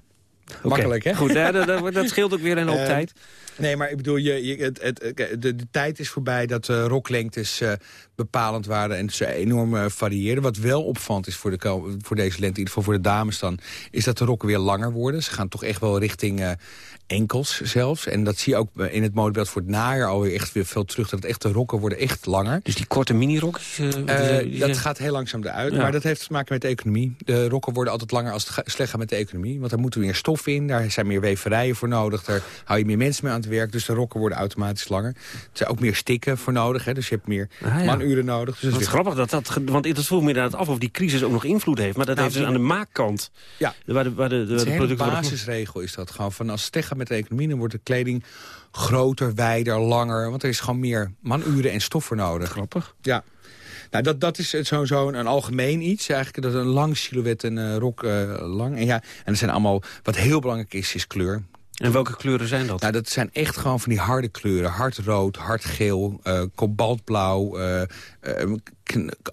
[SPEAKER 4] Makkelijk, hè?
[SPEAKER 3] Goed, dat, dat, dat, scheelt ook weer een hoop uh, tijd.
[SPEAKER 4] Nee, maar ik bedoel, je, je het, het, de, de, tijd is voorbij dat uh, roklengtes uh, bepalend waren en ze enorm uh, varieerden. Wat wel opvalt is voor, de, voor deze lente, in ieder geval voor de dames dan... is dat de rokken weer langer worden. Ze gaan toch echt wel richting enkels zelfs. En dat zie je ook in het modebeeld voor het najaar alweer echt weer veel terug. Dat echt de rokken worden echt langer.
[SPEAKER 3] Dus die korte mini-rokjes?
[SPEAKER 4] dat gaat heel langzaam eruit. Maar dat heeft te maken met de economie. De rokken worden altijd langer als het slecht gaat met de economie. Want daar moeten we meer stof in. Daar zijn meer weverijen voor nodig. Daar hou je meer mensen mee aan het werk. Dus de rokken worden automatisch langer. Er zijn ook meer stikken voor nodig. Hè, dus je hebt meer ah, manuren nodig. Dus
[SPEAKER 3] dat is grappig. Dat, dat, want het vroeg me inderdaad af of die crisis ook nog invloed heeft. Maar dat nou, heeft dus aan de maakkant.
[SPEAKER 4] Ja.
[SPEAKER 3] Waar de, waar de, de,
[SPEAKER 4] basisregel is dat. Gewoon van als het met de economie... dan wordt de kleding groter, wijder, langer. Want er is gewoon meer manuren en stof voor nodig.
[SPEAKER 3] Grappig.
[SPEAKER 4] Ja. Nou, dat, dat is sowieso een, een algemeen iets. Eigenlijk dat een lang silhouet en uh, rok uh, lang. En, ja, en er zijn allemaal, wat heel belangrijk is, is kleur.
[SPEAKER 3] En welke kleuren zijn dat?
[SPEAKER 4] Nou, dat zijn echt gewoon van die harde kleuren. Hardrood, hardgeel, uh, kobaltblauw, uh, uh,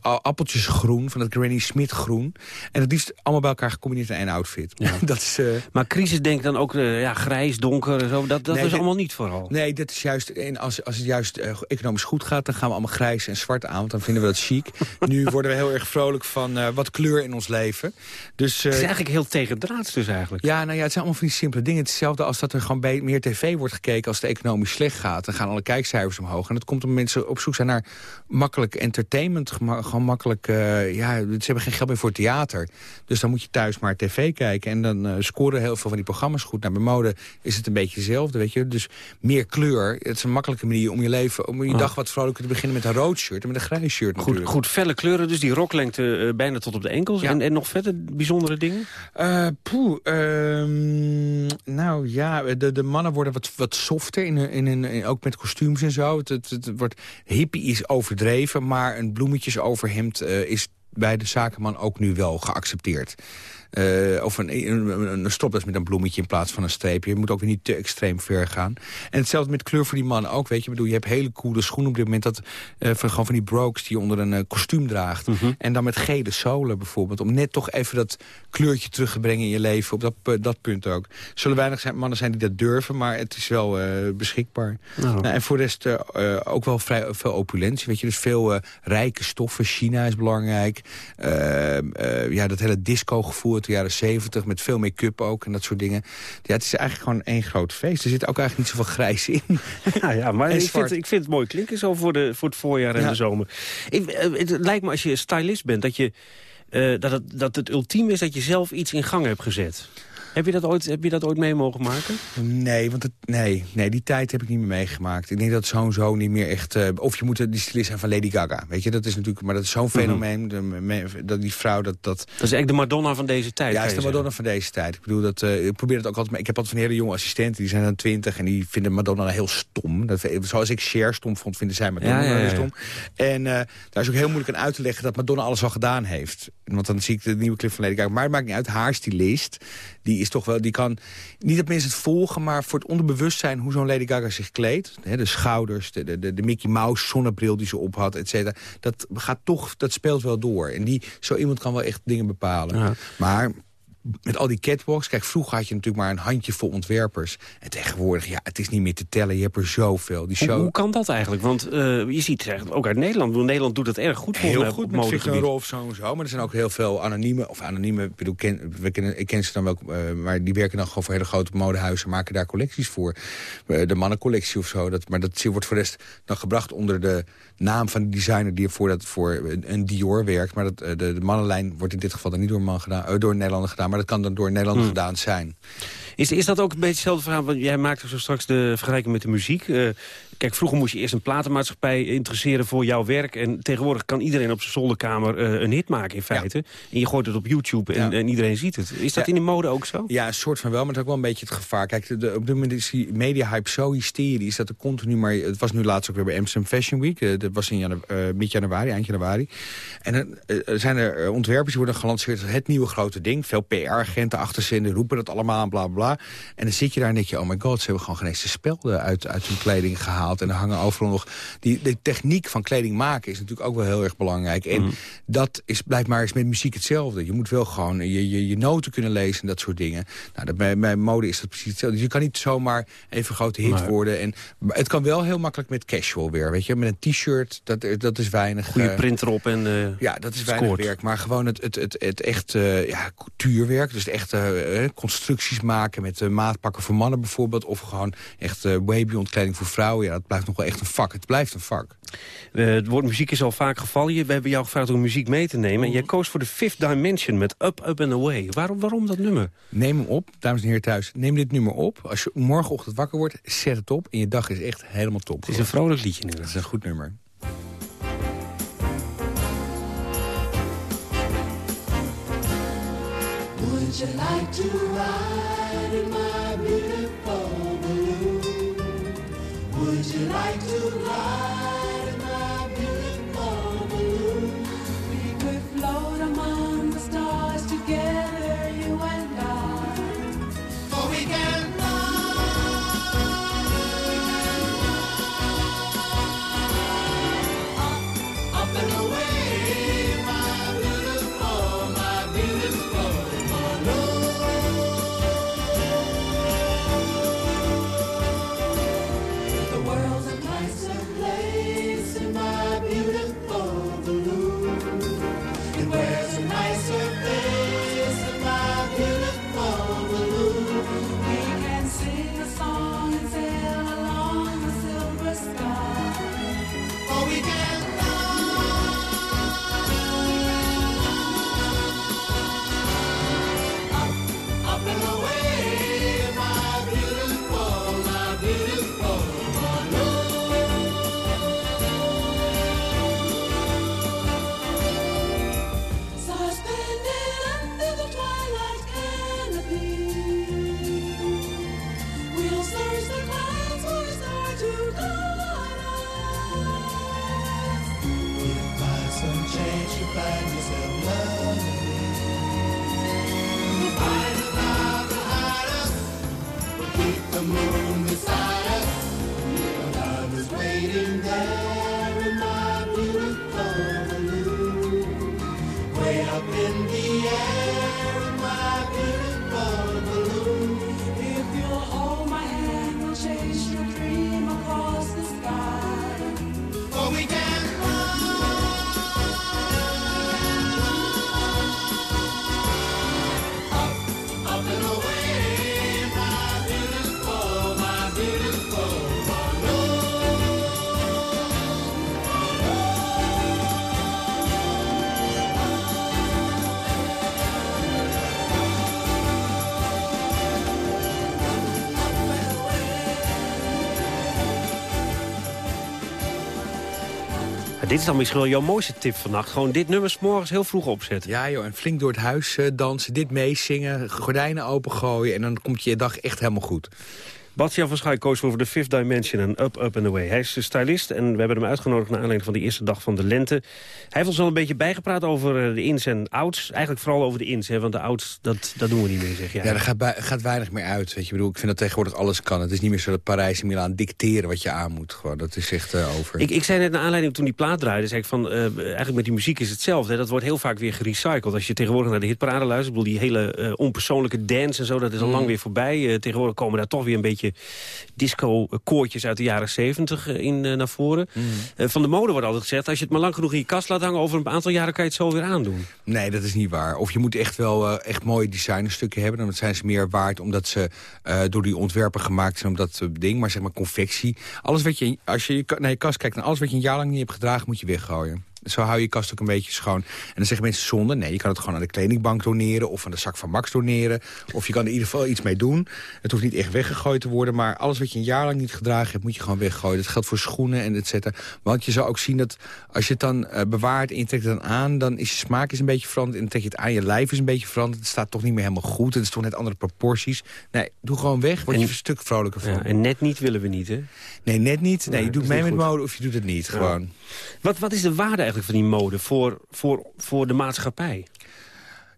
[SPEAKER 4] appeltjesgroen, van dat Granny Smith groen. En het liefst allemaal bij elkaar gecombineerd in één outfit. Ja. dat is,
[SPEAKER 3] Maar crisis denk dan ook ja, grijs, donker, zo, dat, dat is allemaal niet vooral.
[SPEAKER 4] Nee, dat is juist, en als, als het juist economisch goed gaat... dan gaan we allemaal grijs en zwart aan, want dan vinden we dat chic. nu worden we heel erg vrolijk van wat kleur in ons leven. Dus,
[SPEAKER 3] het is eigenlijk heel tegendraads dus eigenlijk.
[SPEAKER 4] Ja, nou ja, het zijn allemaal van die simpele dingen. Hetzelfde als dat er gewoon meer tv wordt gekeken als het economisch slecht gaat. Dan gaan alle kijkcijfers omhoog. En dat komt omdat mensen op zoek zijn naar makkelijk entertainment. Gewoon makkelijk, uh, ja, ze hebben geen geld meer voor theater. Dus dan moet je thuis maar tv kijken. En dan uh, scoren heel veel van die programma's goed. Nou, bij mode is het een beetje hetzelfde, weet je. Dus meer kleur. Het is een makkelijke manier om je leven, om je ah. dag wat vrolijker te beginnen met een rood shirt en met een grijs shirt
[SPEAKER 3] goed, natuurlijk. Goed, felle kleuren, dus die roklengte uh, bijna tot op de enkels. En, en nog verder bijzondere dingen?
[SPEAKER 4] poeh, um, nou ja, de, de mannen worden wat, wat softer, in, in, in, ook met kostuums en zo. Het, het, het, wordt, hippie is overdreven, maar een bloemetjes overhemd uh, is bij de zakenman ook nu wel geaccepteerd. Uh, of een, een, een stropdas met een bloemetje in plaats van een streepje. Je moet ook weer niet te extreem ver gaan. En hetzelfde met kleur voor die man ook. Weet je, bedoel, je hebt hele coole schoenen op dit moment. Dat, uh, van, gewoon van die brokes die je onder een uh, kostuum draagt. Mhm. En dan met gele zolen bijvoorbeeld. Om net toch even dat kleurtje terug te brengen in je leven. Op dat, dat punt ook. Zullen weinig zijn, mannen zijn die dat durven. Maar het is wel beschikbaar. Oh. Nou, en voor de rest ook wel vrij veel opulentie. Weet je, dus veel rijke stoffen. China is belangrijk. ja, dat hele disco gevoel uit de jaren 70 met veel make-up ook en dat soort dingen. Ja, het is eigenlijk gewoon één groot feest. Er zit ook eigenlijk niet zoveel grijs in.
[SPEAKER 3] Ja, ja maar ik vind, ik vind, het mooi klinken zo voor, de, voor het voorjaar en de zomer. Ik, eh, het lijkt me als je stylist bent dat je... Uh, dat, het, dat het ultiem is dat je zelf iets in gang hebt gezet. Heb je dat ooit, heb je dat ooit mee mogen maken?
[SPEAKER 4] Nee, want het, nee, nee, die tijd heb ik niet meer meegemaakt. Ik denk dat zo'n zo niet meer echt... Uh, of je moet die stylist zijn van Lady Gaga. Weet je, dat is natuurlijk... Maar dat is zo'n mhm. fenomeen. de, dat die vrouw, dat, dat... Dat
[SPEAKER 3] is eigenlijk de Madonna van deze tijd.
[SPEAKER 4] Ja, is de Madonna van deze tijd. Ik bedoel, dat, uh, ik probeer het ook altijd... Maar ik heb altijd van hele jonge assistenten. Die zijn dan twintig en die vinden Madonna heel stom. Dat, zoals ik Cher stom vond, vinden zij Madonna ja, ja, stom. En uh, daar is ook heel moeilijk aan uit te leggen... dat Madonna alles al gedaan heeft. Want dan zie ik de nieuwe clip van Lady Gaga. Maar het maakt niet uit. Haar stylist die is toch wel, die kan niet dat mensen het volgen, maar voor het onderbewustzijn hoe zo'n Lady Gaga zich kleedt. Hè, de schouders, de, de, de Mickey Mouse zonnebril die ze op had, et cetera. Dat gaat toch, dat speelt wel door. En die, zo iemand kan wel echt dingen bepalen. Maar met al die catwalks. Kijk, vroeger had je natuurlijk maar een handjevol ontwerpers. En tegenwoordig, ja, het is niet meer te tellen. Je hebt er zoveel. Die show...
[SPEAKER 3] hoe, kan dat eigenlijk? Want uh, je ziet het ook uit Nederland. Nederland doet dat erg goed
[SPEAKER 4] voor Heel goed met Victor Rolf zo zo. Maar er zijn ook heel veel anonieme... Of anonieme, ik bedoel, ken, we kennen, ik ken ze dan wel... Uh, maar die werken dan gewoon voor hele grote modehuizen. Maken daar collecties voor. Uh, de mannencollectie of zo. Dat, maar dat wordt voor de rest dan gebracht onder de naam van de designer... die voor, dat, voor een Dior werkt. Maar dat, de, de mannenlijn wordt in dit geval dan niet door een man gedaan, door een Nederlander gedaan. Maar dat kan dan door Nederland hmm. gedaan zijn.
[SPEAKER 3] Is, is dat ook een beetje hetzelfde verhaal? Want jij maakte zo straks de vergelijking met de muziek. Uh, Kijk, vroeger moest je eerst een platenmaatschappij interesseren voor jouw werk. En tegenwoordig kan iedereen op zijn zolderkamer uh, een hit maken in feite. En je gooit het op YouTube en, en iedereen ziet het. Is dat in de mode ook zo?
[SPEAKER 4] Ja, een soort van wel, maar het is ook wel een beetje het gevaar. Kijk, de, op dit moment is die media-hype zo hysterisch dat er continu maar... Het was nu laatst ook weer bij Amsterdam Fashion Week. Uh, dat was in janu uh, mid-januari, eind januari. En er zijn er ontwerpers die worden gelanceerd als het nieuwe grote ding. Veel PR-agenten achter ze en roepen dat allemaal en bla bla. En dan zit je daar en denk je, oh my god, ze hebben gewoon geen eens de spelden uit, uit hun kleding gehaald. En er hangen overal nog... Die, de techniek van kleding maken is natuurlijk ook wel heel erg belangrijk. En mhm. dat is, blijft maar eens met muziek hetzelfde. Je moet wel gewoon je, je, je noten kunnen lezen en dat soort dingen. Nou, dat, bij, bij mode is dat precies hetzelfde. Dus je kan niet zomaar even grote hit worden. En, het kan wel heel makkelijk met casual weer. Weet je? Met een t-shirt, dat, dat is weinig...
[SPEAKER 3] Goede uh, print erop en uh,
[SPEAKER 4] Ja, dat is weinig werk. Maar gewoon het, het, het, het echt uh, ja, coutuurwerk. Dus echt constructies maken met maatpakken voor mannen bijvoorbeeld. Of gewoon echt baby ontkleding voor vrouwen. Ja, dat blijft nog wel echt een vak. Het blijft een vak.
[SPEAKER 3] Uh, het woord muziek is al vaak gevallen. We hebben jou gevraagd om muziek mee te nemen. En jij koos voor de Fifth Dimension met Up, Up and Away. Waarom, waarom dat nummer?
[SPEAKER 4] Neem hem op, dames en heren thuis. Neem dit nummer op. Als je morgenochtend wakker wordt, zet het op. En je dag is echt helemaal top.
[SPEAKER 3] Het is een vrolijk liedje nu.
[SPEAKER 4] Het is een goed nummer. Would you like to ride in my Would you like to ride
[SPEAKER 3] dit is dan misschien wel jouw mooiste tip vannacht. Gewoon dit nummer morgens heel vroeg opzetten.
[SPEAKER 4] Ja joh, en flink door het huis uh, dansen, dit meezingen, gordijnen opengooien... en dan komt je dag echt helemaal goed.
[SPEAKER 3] Bart-Jan van Schaik koos voor de Fifth Dimension en Up, Up and Away. Hij is stylist en we hebben hem uitgenodigd... naar aanleiding van de eerste dag van de lente. Hij heeft ons al een beetje bijgepraat over eh, de ins en outs. Eigenlijk vooral over de ins, hè, want de outs, dat, dat doen we niet meer, zeg jij.
[SPEAKER 4] Ja, er gaat, gaat weinig meer uit. Weet je. Ik, bedoel, ik vind dat tegenwoordig alles kan. Het is niet meer zo dat Parijs en Milaan dicteren wat je aan moet. Gewoon, dat is echt uh, over.
[SPEAKER 3] Ik, ik zei net naar aanleiding toen die plaat draaide... zei ik van, uh, eigenlijk met die muziek is hetzelfde. Hè. Dat wordt heel vaak weer gerecycled. Als je tegenwoordig naar de hitparade luistert... ik bedoel, die hele onpersoonlijke dance en zo, dat is al mm. lang weer voorbij. tegenwoordig komen daar toch weer een beetje disco-koortjes uit de jaren 70 eh, in, uh, naar voren. Mm. Uh, van de mode wordt altijd gezegd, als je het maar lang genoeg in je kast laat hangen... over een aantal jaren kan je het zo weer aandoen.
[SPEAKER 4] Nee, dat is niet waar. Of je moet echt wel echt mooie designerstukken hebben. Dan zijn ze meer waard omdat ze door die ontwerpen gemaakt zijn... om dat ding, maar zeg maar confectie. Alles wat je, als je naar je kast kijkt... en alles wat je een jaar lang niet hebt gedragen, moet je weggooien. Zo hou je kast ook een beetje schoon. En dan zeggen mensen zonde. Nee, je kan het gewoon aan de kledingbank doneren... of aan de zak van Max doneren. Of je kan er in ieder geval iets mee doen. Het hoeft niet echt weggegooid te worden. Maar alles wat je een jaar lang niet gedragen hebt... moet je gewoon weggooien. Dat geldt voor schoenen en et cetera. Want je zou ook zien dat als je het dan uh, bewaart... en je trekt het dan aan... dan is je smaak is een beetje veranderd. En trek je het aan, je lijf is een beetje veranderd. Het staat toch niet meer helemaal goed. Het is toch net andere proporties. Nee, doe gewoon weg. Word je een stuk vrolijker van. Ja,
[SPEAKER 3] en net niet willen we niet, hè?
[SPEAKER 4] Nee, net niet. Nee, je doet mee met mode of je doet het niet. Gewoon.
[SPEAKER 3] Wat, wat is de waarde eigenlijk van die mode voor, voor, voor de maatschappij?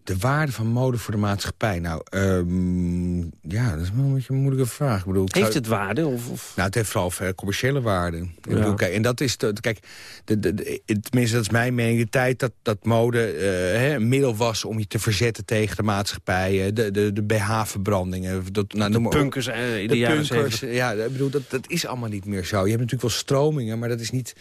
[SPEAKER 4] De waarde van mode voor de maatschappij? Nou, um, ja, dat is wel een beetje een moeilijke vraag. Ik bedoel,
[SPEAKER 3] heeft het waarde? Of, of,
[SPEAKER 4] Nou, het heeft vooral commerciële waarde. Ik bedoel, kijk, en dat is, de, kijk, de, de, de, tenminste dat is mijn mening, de tijd dat, dat mode uh, een middel was om je te verzetten tegen de maatschappij, de, de, de BH-verbrandingen.
[SPEAKER 3] Nou, de punkers uh, de, punkers,
[SPEAKER 4] Ja, ik bedoel, dat, dat is allemaal niet meer zo. Je hebt natuurlijk wel stromingen, maar dat is niet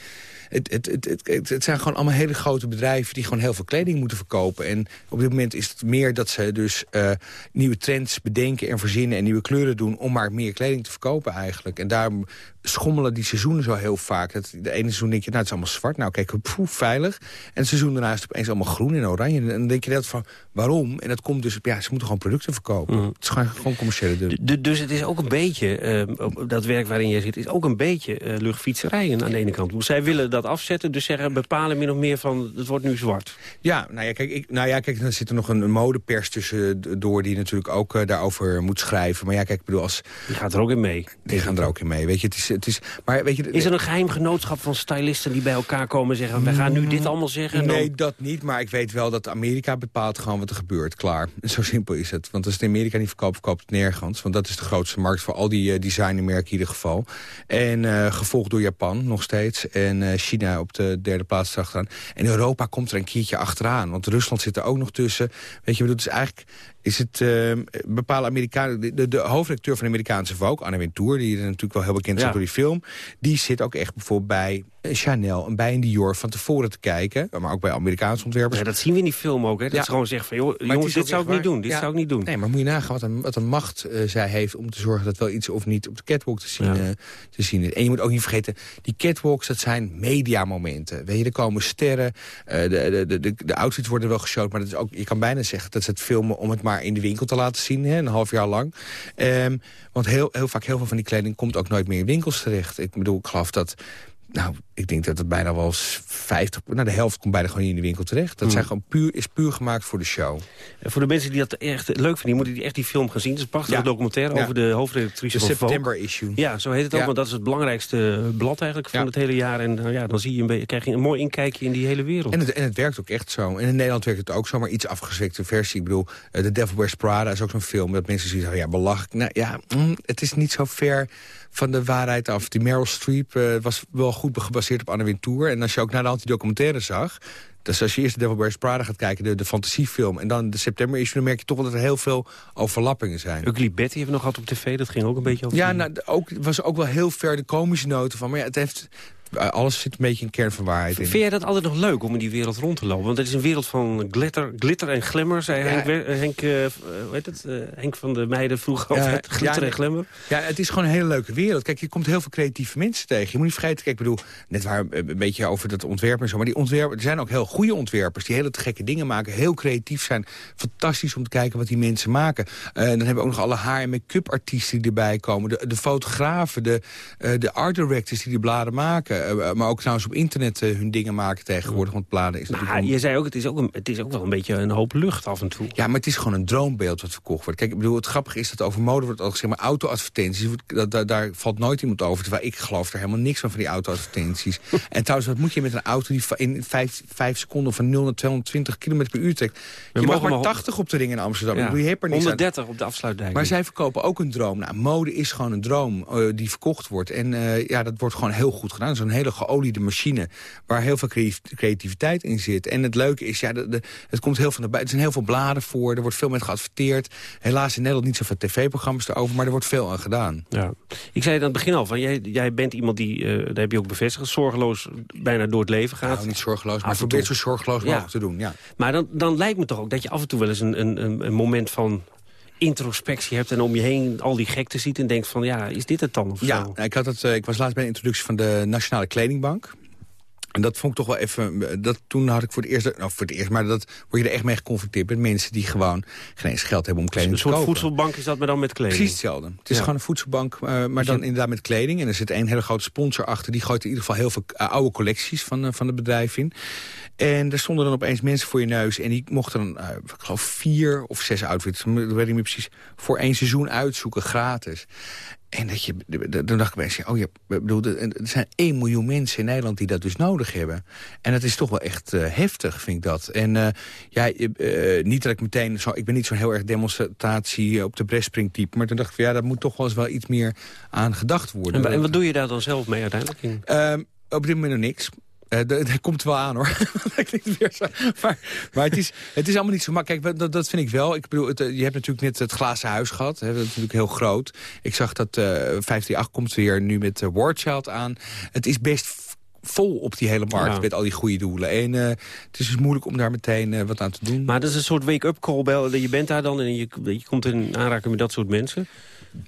[SPEAKER 4] het, het, het, het, het zijn gewoon allemaal hele grote bedrijven... die gewoon heel veel kleding moeten verkopen. En op dit moment is het meer dat ze dus uh, nieuwe trends bedenken en verzinnen... en nieuwe kleuren doen om maar meer kleding te verkopen eigenlijk. En daarom schommelen die seizoenen zo heel vaak. Dat de ene seizoen denk je, nou, het is allemaal zwart. Nou, kijk, poef, veilig. En het seizoen daarna is het opeens allemaal groen en oranje. En dan denk je dat van, waarom? En dat komt dus, ja, ze moeten gewoon producten verkopen. Mm. Het is gewoon, gewoon commerciële
[SPEAKER 3] dus, dus het is ook een beetje, uh, dat werk waarin je zit... is ook een beetje uh, luchtfietserijen aan de ene kant. Zij willen dat afzetten, dus zeggen, bepalen min of meer van... het wordt nu zwart.
[SPEAKER 4] Ja, nou ja, kijk, ik, nou ja, kijk dan zit er nog een, modepers tussen door... die natuurlijk ook uh, daarover moet schrijven. Maar ja, kijk, ik bedoel, als...
[SPEAKER 3] Die gaat er ook in mee.
[SPEAKER 4] Die gaan er ook in mee, weet je. Het is, het is, maar weet je,
[SPEAKER 3] is er een geheim genootschap van stylisten die bij elkaar komen en zeggen... we gaan nu dit allemaal zeggen?
[SPEAKER 4] Nee, dat niet. Maar ik weet wel dat Amerika bepaalt gewoon wat er gebeurt. Klaar. Zo simpel is het. Want als het in Amerika niet verkoopt, verkoopt het nergens. Want dat is de grootste markt voor al die uh, designermerken in ieder geval. En uh, gevolgd door Japan nog steeds. En uh, China op de derde plaats achteraan. En Europa komt er een keertje achteraan. Want Rusland zit er ook nog tussen. Weet je, het is eigenlijk is het uh, bepaalde Amerikanen... De, de, hoofdredacteur van de Amerikaanse Vogue, Anne Wintour... die er natuurlijk wel heel bekend is door die film... die zit ook echt bijvoorbeeld bij Chanel en bij een Dior van tevoren te kijken. Maar ook bij Amerikaanse ontwerpers.
[SPEAKER 3] Ja, dat zien we in die film ook. Hè? Dat ja. ze gewoon zeggen van, joh, jongens, dit zou ik niet doen. Dit zou ik niet doen.
[SPEAKER 4] Nee, maar moet je nagaan wat een, wat een macht uh, zij heeft... om te zorgen dat wel iets of niet op de catwalk te zien, uh, te zien is. En je moet ook niet vergeten, die catwalks, dat zijn mediamomenten. Weet je, er komen sterren. De, de, de, de, outfits worden wel geshowd. Maar dat is ook, je kan bijna zeggen dat ze het filmen om het maar in de winkel te laten zien. Hè, een half jaar lang. Um, want heel, heel vaak, heel veel van die kleding komt ook nooit meer in winkels terecht. Ik bedoel, ik geloof dat nou, ik denk dat het bijna wel 50... Nou, de helft komt bijna gewoon in de winkel terecht. Dat mm. zijn gewoon puur, is puur gemaakt voor de show.
[SPEAKER 3] En voor de mensen die dat echt leuk vinden... moeten die echt die film gaan zien. Het is een prachtige ja. documentaire ja. over de hoofdredactrice
[SPEAKER 4] de
[SPEAKER 3] van
[SPEAKER 4] September issue.
[SPEAKER 3] Ja, zo heet het ook. Want dat is het belangrijkste blad eigenlijk van het hele jaar. En nou ja, dan zie je een beetje, krijg je een mooi inkijkje in die hele wereld.
[SPEAKER 4] En het, en het werkt ook echt zo. En in Nederland werkt het ook zo, maar iets afgezwikte versie. Ik bedoel, uh, The Devil Wears Prada is ook zo'n film... dat mensen zien, ja, belachelijk. Nou ja, mm, het is niet zo ver van de waarheid af. Die Meryl Streep uh, was wel goed gebaseerd op Anne Wintour. En als je ook naar de antidocumentaire zag... Dus als je eerst de Devil Wears Prada gaat kijken, de, de fantasiefilm... en dan de september issue, dan merk je toch wel dat er heel veel overlappingen zijn.
[SPEAKER 3] Ugly Betty hebben we nog gehad op tv, dat ging ook een beetje over...
[SPEAKER 4] Ja, nou, ook, was ook wel heel ver de komische noten van. Maar ja, het heeft alles zit een beetje een kern van waarheid in.
[SPEAKER 3] Vind jij dat altijd nog leuk om in die wereld rond te lopen? Want het is een wereld van glitter, glitter en glimmer, zei Henk, Henk, uh, het, uh, Henk van de Meijden vroeger ja, altijd. Glitter en glimmer.
[SPEAKER 4] Ja, het is gewoon een hele leuke wereld. Kijk, je komt heel veel creatieve mensen tegen. Je moet niet vergeten, kijk, ik bedoel, net waar een beetje over dat ontwerpen en zo. Maar die ontwerpers, er zijn ook heel goede ontwerpers die hele gekke dingen maken. Heel creatief zijn. Fantastisch om te kijken wat die mensen maken. Dan hebben we ook nog alle haar- en make-up artiesten die erbij komen. De, de fotografen, de, de art directors die die bladen maken. Maar ook trouwens op internet hun dingen maken tegenwoordig. Want bladen is natuurlijk...
[SPEAKER 3] je zei ook, het is ook, een, het is ook wel een beetje een hoop lucht af en toe.
[SPEAKER 4] Ja, maar het is gewoon een droombeeld wat verkocht wordt. Kijk, ik bedoel, het grappige is dat over mode wordt al gezegd... maar auto-advertenties, daar, daar valt nooit iemand over. Terwijl ik geloof er helemaal niks van, van die auto-advertenties. en trouwens, wat moet je met een auto die in vijf, vijf seconden van 0 naar 220 km per uur trekt? Je mag maar 80 op de ring in Amsterdam. Ja, je hebt er
[SPEAKER 3] 130 op de afsluitdijk.
[SPEAKER 4] Maar zij verkopen ook een droom. Nou, mode is gewoon een droom uh, die verkocht wordt. En ja, dat wordt gewoon heel goed gedaan. Zo'n hele geoliede machine waar heel veel creativiteit in zit. En het leuke is, ja, de, de, het komt heel van de Er zijn heel veel bladen voor, er wordt veel met geadverteerd. Helaas in Nederland niet zoveel tv-programma's erover, maar er wordt veel aan gedaan.
[SPEAKER 3] Ja. Ik zei aan het begin al, van, jij, jij bent iemand die, uh, daar heb je ook bevestigd... zorgeloos bijna door het leven gaat.
[SPEAKER 4] Nou, niet zorgeloos, maar probeert zo zorgeloos mogelijk te doen. Ja.
[SPEAKER 3] Maar dan, dan lijkt me toch ook dat je af en toe wel eens een, een, een moment van introspectie hebt en om je heen al die gekte ziet... en denkt van, ja, is dit het dan? Of
[SPEAKER 4] ja, Ik, had het, eh, ik was laatst bij de introductie van de Nationale Kledingbank. En dat vond ik toch wel even... Dat, toen had ik voor het eerst... Nou, voor het eerst, maar dat word je er echt mee geconfronteerd... met mensen die gewoon geen eens geld hebben om kleding te kopen.
[SPEAKER 3] Een soort voedselbank is dat, maar dan met kleding?
[SPEAKER 4] Precies hetzelfde. Het is gewoon een voedselbank, uh, maar dan inderdaad met kleding. En er zit één hele grote sponsor achter. Die gooit in ieder geval heel veel uh, oude collecties van, uh, van het bedrijf in. En er stonden dan opeens mensen voor je neus. En die mochten dan, ik geloof, vier of zes outfits... dat weet ik niet precies, voor één seizoen uitzoeken, gratis. En dat je, dan dacht ik bij oh ja, bedoel, er zijn 1 miljoen mensen in Nederland die dat dus nodig hebben. En dat is toch wel echt uh, heftig, vind ik dat. En uh, ja, uh, niet dat ik meteen, zo, ik ben niet zo'n heel erg demonstratie op de brespring type. Maar toen dacht ik van ja, daar moet toch wel eens wel iets meer aan gedacht worden.
[SPEAKER 3] En, en wat doe je daar dan zelf mee uiteindelijk? In?
[SPEAKER 4] Um, op dit moment nog niks. Uh, dat komt wel aan, hoor. maar, maar het, is, het is allemaal niet zo makkelijk. Kijk, dat, dat vind ik wel. Ik bedoel, het, eh, je hebt natuurlijk net het glazen huis gehad. Hè, dat is natuurlijk heel groot. Ik zag dat uh, 538 komt weer nu met uh, Wardchild aan. Het is best vol op die hele markt met al die goede doelen. En uh, het is dus moeilijk om daar meteen uh, wat aan te doen.
[SPEAKER 3] Maar dat is een soort wake-up call. Je bent daar dan en je, je komt in aanraking met dat soort mensen.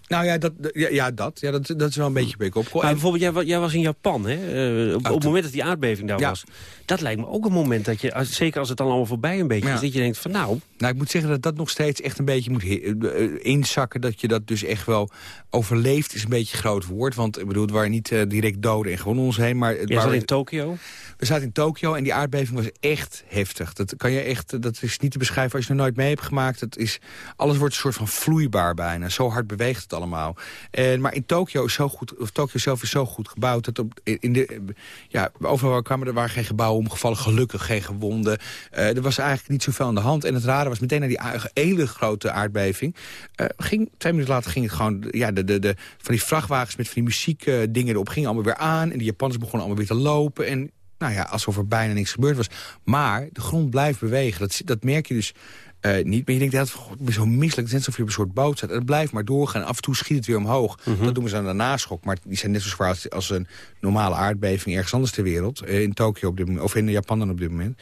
[SPEAKER 4] Nou ja, dat, ja, ja, dat, ja dat, dat is wel een beetje op.
[SPEAKER 3] Maar bijvoorbeeld, jij, jij, was in Japan, hè? Uh, op, op, het moment dat die aardbeving daar was. Dat lijkt me ook een moment dat je, zeker als het dan allemaal voorbij een beetje is... dat je denkt van nou...
[SPEAKER 4] Nou, ik moet zeggen dat dat nog steeds echt een beetje moet uh, inzakken. Dat je dat dus echt wel overleeft, is een beetje een groot woord. Want ik bedoel, het waren niet uh, direct doden en gewoon ons heen. Maar
[SPEAKER 3] het zat in Tokio?
[SPEAKER 4] We zaten in Tokio en die aardbeving was echt heftig. Dat, kan je echt, dat is niet te beschrijven als je het nog nooit mee hebt gemaakt. Het is, alles wordt een soort van vloeibaar bijna. Zo hard het allemaal. En, maar in Tokio is zo goed, of Tokio zelf is zo goed gebouwd... dat op, in de, ja, overal kwamen er waren geen gebouwen omgevallen. Gelukkig geen gewonden. Uh, er was eigenlijk niet zoveel aan de hand. En het rare was meteen na die hele grote aardbeving... Uh, ging, twee minuten later ging het gewoon... Ja, de, de, de, van die vrachtwagens met van die muziekdingen uh, erop gingen allemaal weer aan. En de Japanners begonnen allemaal weer te lopen. En nou ja, alsof er bijna niks gebeurd was. Maar de grond blijft bewegen. Dat, dat merk je dus uh, niet. Maar je denkt, dat is zo misselijk. Het is net alsof je op een soort boot zit. En het blijft maar doorgaan. Af en toe schiet het weer omhoog. Mm Dat doen ze aan de naschok. Maar die zijn net zo zwaar als, als, een normale aardbeving ergens anders ter wereld. Uh, in Tokio op dit moment. Of in Japan dan op dit moment.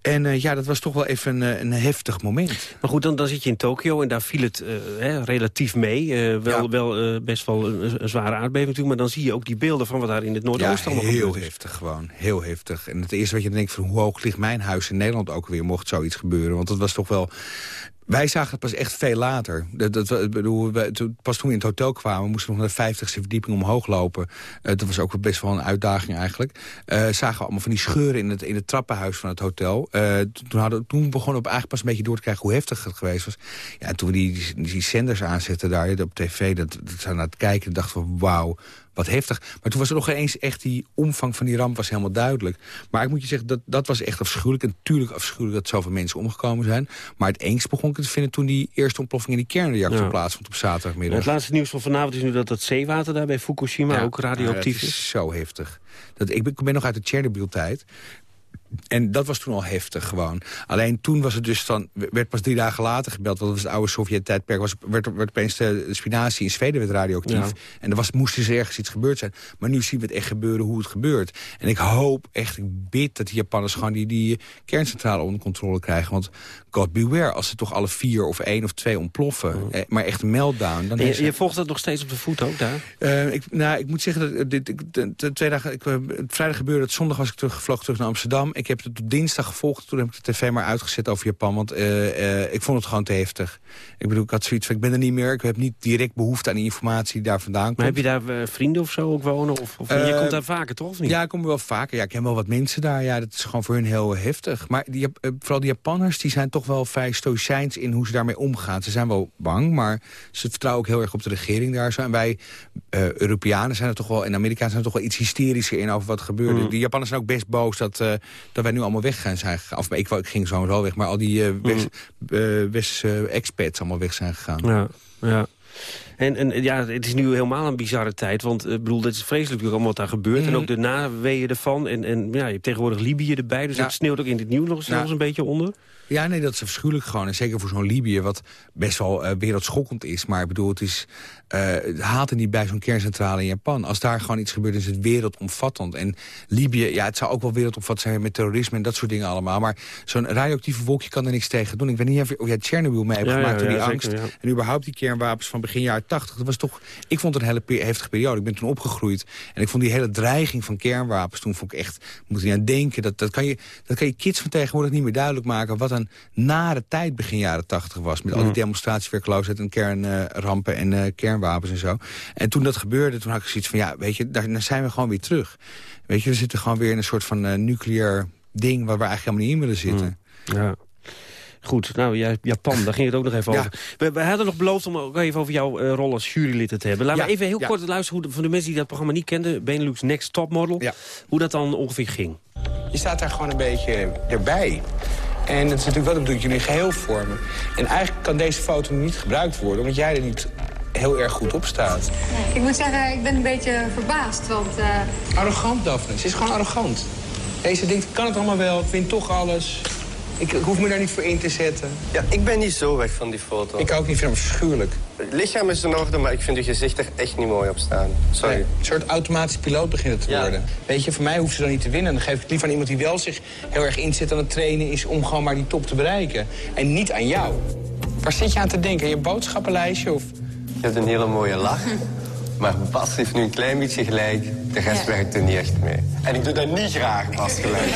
[SPEAKER 4] En uh, ja, dat was toch wel even een, een, heftig moment.
[SPEAKER 3] Maar goed, dan, dan zit je in Tokio en daar viel het uh, hè, relatief mee. Uh, wel, ja. wel best wel een, een, zware aardbeving natuurlijk. Maar dan zie je ook die beelden van wat daar in het Noordoosten
[SPEAKER 4] ja,
[SPEAKER 3] allemaal
[SPEAKER 4] heel heftig gewoon. Heel heftig. En het eerste wat je denkt van hoe hoog ligt mijn huis in Nederland ook weer... mocht zoiets gebeuren. Want dat was toch wel wij zagen het pas echt veel later. Dat, dat, bedoel, pas toen we in het hotel kwamen, moesten we nog naar de vijftigste verdieping omhoog lopen. Uh, dat was ook best wel een uitdaging eigenlijk. Uh, zagen we allemaal van die scheuren in het, in het trappenhuis van het hotel. Uh, toen, hadden, toen begonnen we eigenlijk pas een beetje door te krijgen hoe heftig het geweest was. Ja, en toen we die, die, die zenders aanzetten daar op tv, dat, dat zijn naar het kijken, dachten we wauw wat heftig. Maar toen was er nog eens echt die omvang van die ramp was helemaal duidelijk. Maar ik moet je zeggen, dat, dat was echt afschuwelijk. En natuurlijk afschuwelijk dat zoveel mensen omgekomen zijn. Maar het eens begon ik te vinden toen die eerste ontploffing in die kernreactor ja. plaatsvond op zaterdagmiddag.
[SPEAKER 3] Het laatste nieuws van vanavond is nu dat het zeewater daar bij Fukushima ja, ook radioactief
[SPEAKER 4] is. is. zo heftig. Dat, ik, ben, ik ben nog uit de Chernobyl-tijd. En dat was toen al heftig gewoon. Alleen toen was het dus dan, werd pas drie dagen later gebeld... want dat was het oude Sovjet-tijdperk... Was, werd, werd opeens de spinazie in Zweden werd radioactief. Ja. En er was, moest dus ergens iets gebeurd zijn. Maar nu zien we het echt gebeuren hoe het gebeurt. En ik hoop echt, ik bid dat die Japanners... gewoon die, die kerncentrale onder controle krijgen. Want God beware, als ze toch alle vier of één of twee ontploffen... Oh. Eh, maar echt een meltdown... Dan
[SPEAKER 3] je, je, volgt dat nog steeds op de voet ook daar?
[SPEAKER 4] Uh, ik, nou, ik moet zeggen, dat dit, dit, twee dagen, ik, vrijdag gebeurde het... zondag was ik terug, vloog terug naar Amsterdam Ik heb het op dinsdag gevolgd. Toen heb ik de tv maar uitgezet over Japan. Want uh, uh, ik vond het gewoon te heftig. Ik bedoel, ik had zoiets van, ik ben er niet meer. Ik heb niet direct behoefte aan die informatie die daar vandaan komt.
[SPEAKER 3] Maar heb je daar uh, vrienden of zo ook wonen? Of, of je komt daar vaker, toch? Of niet?
[SPEAKER 4] Ja, ik kom wel vaker. Ja, ik ken wel wat mensen daar. Ja, dat is gewoon voor hun heel heftig. Maar die, vooral die Japanners, die zijn toch wel vrij stoïcijns in hoe ze daarmee omgaan. Ze zijn wel bang, maar ze vertrouwen ook heel erg op de regering daar. Zo. En wij Europeanen zijn er toch wel, en Amerikanen zijn er toch wel iets hysterischer in over wat gebeurde. Mm. Die Japanners zijn ook best boos dat, dat wij nu allemaal weg zijn gegaan. Of ik, ik ging zo wel weg, maar al die uh, West, mm. westerse expats allemaal weg zijn gegaan.
[SPEAKER 3] Ja, ja. En, en ja, het is nu helemaal een bizarre tijd. Want ik bedoel, het is vreselijk allemaal wat daar gebeurt. En mhm. ook de naweeën ervan. En, en ja, je hebt tegenwoordig Libië erbij. Dus ja. het sneeuwt ook in het nieuws nog zelfs een beetje onder.
[SPEAKER 4] Ja, nee, dat is afschuwelijk gewoon. En zeker voor zo'n Libië, wat best wel uh, wereldschokkend is. Maar ik bedoel, het is... Uh, er niet bij zo'n kerncentrale in Japan. Als daar gewoon iets gebeurt, is het wereldomvattend. En Libië, ja, het zou ook wel wereldomvattend zijn met terrorisme en dat soort dingen allemaal. Maar zo'n radioactieve wolkje kan er niks tegen doen. Ik weet niet of jij Chernobyl mee hebt gemaakt door die angst. en überhaupt die kernwapens van begin jaren 80. Dat was toch, ik vond het een hele heftige periode. Ik ben toen opgegroeid. En ik vond die hele dreiging van kernwapens, toen vond ik echt, moet je aan denken. Dat, dat, kan je, dat kan je kids van tegenwoordig niet meer duidelijk maken. Wat een nare tijd begin jaren 80 was. Met al die demonstratiewerkloosheid en kernrampen en uh, kernwapens en zo. En toen dat gebeurde, toen had ik zoiets van... ja, weet je, daar, zijn we gewoon weer terug. Weet je, we zitten gewoon weer in een soort van uh, nucleair ding... waar we eigenlijk helemaal niet in willen zitten.
[SPEAKER 3] Mm. Ja. Goed, nou ja, Japan, daar ging het ook nog even over. We, we, hadden nog beloofd om ook even over jouw uh, rol als jurylid te hebben. Laten we even heel kort luisteren hoe van de mensen die dat programma niet kenden... Benelux Next Topmodel, hoe dat dan ongeveer ging.
[SPEAKER 7] Je staat daar gewoon een beetje erbij. En dat is natuurlijk wel de bedoeling, jullie geheel vormen. En eigenlijk kan deze foto niet gebruikt worden, omdat jij er niet heel erg goed op staat.
[SPEAKER 8] Ik moet zeggen, ik ben een beetje verbaasd, want... Uh...
[SPEAKER 7] Arrogant, Daphne. Ze is gewoon arrogant. Deze denkt, kan het allemaal wel, ik vind toch alles. Ik, hoef me daar niet voor in te zetten.
[SPEAKER 9] Ja, ik ben niet zo weg van die foto.
[SPEAKER 7] Ik ook niet, vind hem schuwelijk.
[SPEAKER 9] Het lichaam is in orde, maar ik vind uw gezicht er echt niet mooi op staan. Sorry.
[SPEAKER 7] een soort automatisch piloot beginnen te worden. Weet je, voor mij hoeft ze dan niet te winnen. Dan geef ik het liever aan iemand die wel zich heel erg inzet aan het trainen is... om gewoon maar die top te bereiken. En niet aan jou. Waar zit je aan te denken? Je boodschappenlijstje of...
[SPEAKER 9] Je hebt een hele mooie lach. Maar Bas heeft nu een klein beetje gelijk. De rest werkt er niet echt mee. En ik doe dat niet graag, Bas, gelijk.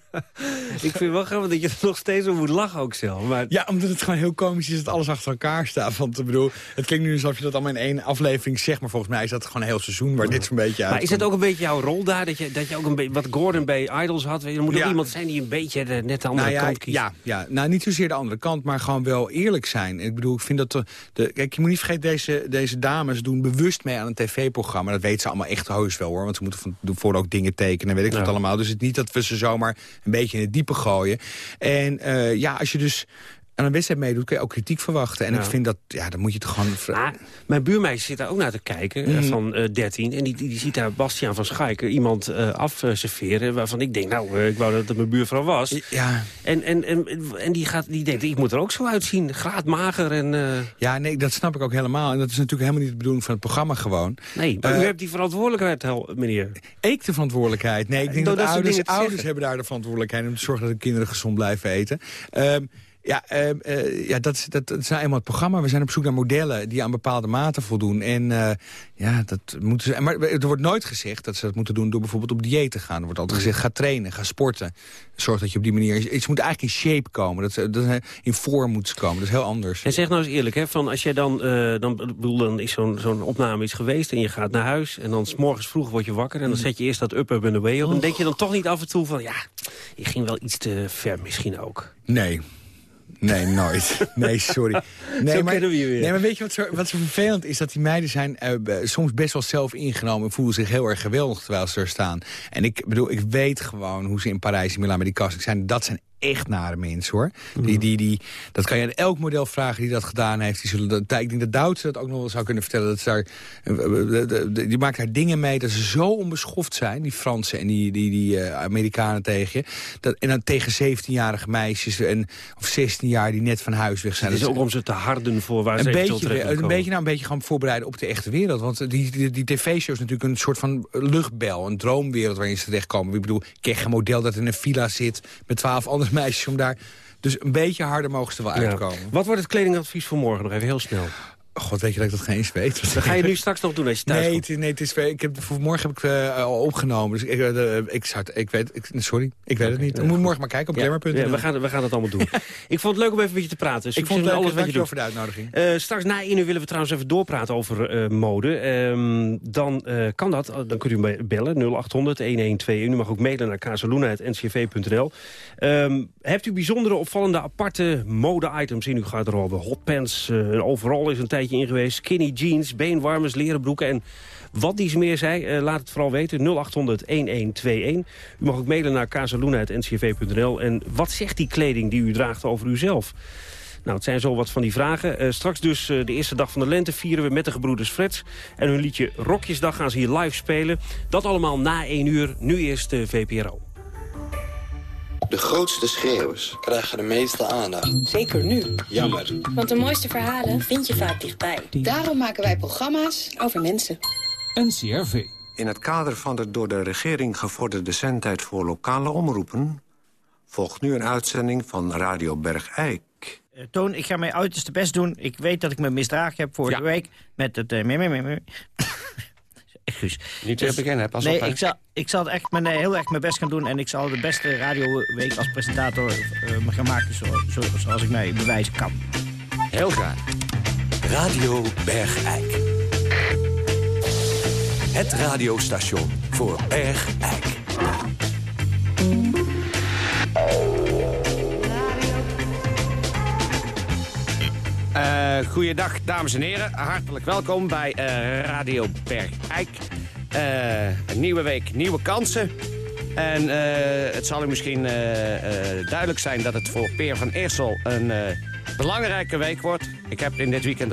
[SPEAKER 3] ik vind wel grappig dat je er nog steeds om moet lachen ook zelf. Maar...
[SPEAKER 4] Ja, omdat het gewoon heel komisch is dat alles achter elkaar staat. Want ik bedoel, het klinkt nu alsof je dat allemaal in één aflevering zegt. Maar volgens mij is dat gewoon een heel seizoen waar dit zo'n beetje uit.
[SPEAKER 3] Maar is het ook een beetje jouw rol daar? Dat je, dat je ook een beetje, wat Gordon bij Idols had. Er moet ook iemand zijn die een beetje de, net de andere
[SPEAKER 4] nou ja,
[SPEAKER 3] kant kiest.
[SPEAKER 4] Ja, ja, nou niet zozeer de andere kant, maar gewoon wel eerlijk zijn. Ik bedoel, ik vind dat... De, de, kijk, je moet niet vergeten, deze, deze dames doen bewust mee aan een tv-programma. Dat weten ze allemaal echt heus wel hoor. Want ze moeten van, voor ook dingen tekenen weet ik ja. wat allemaal. Dus het niet dat we ze zomaar een beetje in het diepe gooien. En uh, ja, als je dus aan een wedstrijd meedoet, kun je ook kritiek verwachten. En ik vind dat, ja, dan moet je toch gewoon...
[SPEAKER 3] Mijn buurmeisje zit daar ook naar te kijken, mm. van uh, 13. En die, die, ziet daar Bastiaan van Schaik iemand uh, afserveren... waarvan ik denk, nou, uh, ik wou dat het mijn buurvrouw was.
[SPEAKER 4] Ja.
[SPEAKER 3] En, en, en, en die, gaat, die denkt, ik moet er ook zo uitzien. Graadmager en...
[SPEAKER 4] Ja, nee, dat snap ik ook helemaal. En dat is natuurlijk helemaal niet de bedoeling van het programma gewoon.
[SPEAKER 3] Nee, maar u hebt die verantwoordelijkheid, meneer.
[SPEAKER 4] Ik de verantwoordelijkheid? Nee, ik denk dat, dat ouders, ouders hebben daar de verantwoordelijkheid... om te zorgen dat de kinderen gezond blijven eten. Um, ja, uh, uh, ja dat, dat, dat is nou eenmaal het programma. We zijn op zoek naar modellen die aan bepaalde maten voldoen. En uh, ja, dat moeten ze. Maar er wordt nooit gezegd dat ze dat moeten doen door bijvoorbeeld op dieet te gaan. Er wordt altijd gezegd, ga trainen, ga sporten. Zorg dat je op die manier... Iets moet eigenlijk in shape komen. Dat, ze, dat in vorm moet komen. Dat is heel anders.
[SPEAKER 3] En zeg nou eens eerlijk, hè, van als jij dan... dan, bedoel, dan is zo'n zo'n opname is geweest en je gaat naar huis... en dan s morgens vroeg word je wakker... en dan mm. zet je eerst dat up, up and away op. En denk je dan toch niet af en toe van... ja, je ging wel iets te ver misschien ook.
[SPEAKER 4] Nee, Nee, nooit. Nee, sorry. Nee, maar, nee maar weet je wat zo, wat zo vervelend is? Dat die meiden zijn uh, soms best wel zelf ingenomen... en voelen zich heel erg geweldig terwijl ze er staan. En ik bedoel, ik weet gewoon hoe ze in Parijs en Milaan met die casting zijn. Dat zijn echt nare mensen, hoor. Die, die, die, dat kan je aan elk model vragen die dat gedaan heeft. Die zullen dat, ik denk dat Duitse dat ook nog wel zou kunnen vertellen. Dat ze daar, eh, die maakt daar dingen mee dat ze zo onbeschoft zijn. Die Fransen en die, die, die uh, Amerikanen tegen je. Dat, en dan tegen 17-jarige meisjes en, of 16 jaar die net van huis weg zijn.
[SPEAKER 3] Het is ook om ze te harden voor waar
[SPEAKER 4] een
[SPEAKER 3] ze
[SPEAKER 4] beetje, Een beetje, nou, een beetje gaan voorbereiden op de echte wereld. Want die, die, die tv-show is natuurlijk een soort van luchtbel. Een droomwereld waarin ze terechtkomen. Ik bedoel, ik een model dat in een villa zit met twaalf andere meisjes om daar... Dus een beetje harder mogen ze wel uitkomen.
[SPEAKER 3] Wat wordt het kledingadvies voor morgen nog even heel snel?
[SPEAKER 4] God, weet je dat ik dat geen eens weet?
[SPEAKER 3] Dat ga je nu straks nog doen als je thuis
[SPEAKER 4] nee,
[SPEAKER 3] komt.
[SPEAKER 4] het, nee, het is, ik heb, voor morgen heb ik uh, al opgenomen. Dus ik, uh, ik, zou, ik weet, ik, sorry, ik weet het niet. Dan moet morgen maar kijken op
[SPEAKER 3] ja. Ja, we, gaan, we gaan het allemaal doen. ik vond het leuk om even met je te praten.
[SPEAKER 4] ik vond het leuk, alles wat je doet. voor de uitnodiging.
[SPEAKER 3] Uh, straks na 1 uur willen we trouwens even doorpraten over mode. Um, dan kan dat, dan kunt u bellen, 0800-1121. U mag ook mailen naar kazeluna.ncv.nl. Um, hebt u bijzondere, opvallende, aparte mode-items in uw garderobe? Hotpants, overal is een tijdje geweest. Skinny jeans, beenwarmers, leren broeken en wat die meer zei. Uh, laat het vooral weten. 0800-1121. U mag ook mailen naar casaluna.ncv.nl. En wat zegt die kleding die u draagt over uzelf? Nou, het zijn zo wat van die vragen. Uh, straks dus uh, de eerste dag van de lente vieren we met de gebroeders Freds. En hun liedje Rokjesdag gaan ze hier live spelen. Dat allemaal na 1 uur. Nu eerst de VPRO.
[SPEAKER 10] De grootste schreeuwers krijgen de meeste aandacht.
[SPEAKER 11] Zeker nu.
[SPEAKER 10] Jammer.
[SPEAKER 11] Want de mooiste verhalen vind je vaak dichtbij.
[SPEAKER 12] Daarom maken wij programma's over mensen.
[SPEAKER 13] NCRV.
[SPEAKER 14] In het kader van de door de regering gevorderde zendtijd voor lokale omroepen... volgt nu een uitzending van Radio Bergijk.
[SPEAKER 15] Uh, Toon, ik ga mijn uiterste best doen. Ik weet dat ik me misdragen heb vorige
[SPEAKER 3] Ja.
[SPEAKER 15] week met het... Uh,
[SPEAKER 9] Niet weer beginnen, pas
[SPEAKER 15] nee,
[SPEAKER 9] op. hè.
[SPEAKER 15] ik zal, ik zal echt mijn, heel erg mijn best gaan doen... en ik zal de beste radioweek als presentator eh, me gaan maken... Zo, zo, zoals ik mij bewijzen kan.
[SPEAKER 13] Heel graag. Radio Bergijk. Het radiostation voor Bergijk.
[SPEAKER 16] Eh goeiedag, dames en heren. Hartelijk welkom bij eh, Radio Bergijk. Eh, een nieuwe week, nieuwe kansen. En het zal u misschien duidelijk zijn dat het voor Peer van Eersel een belangrijke week wordt. Ik heb in dit weekend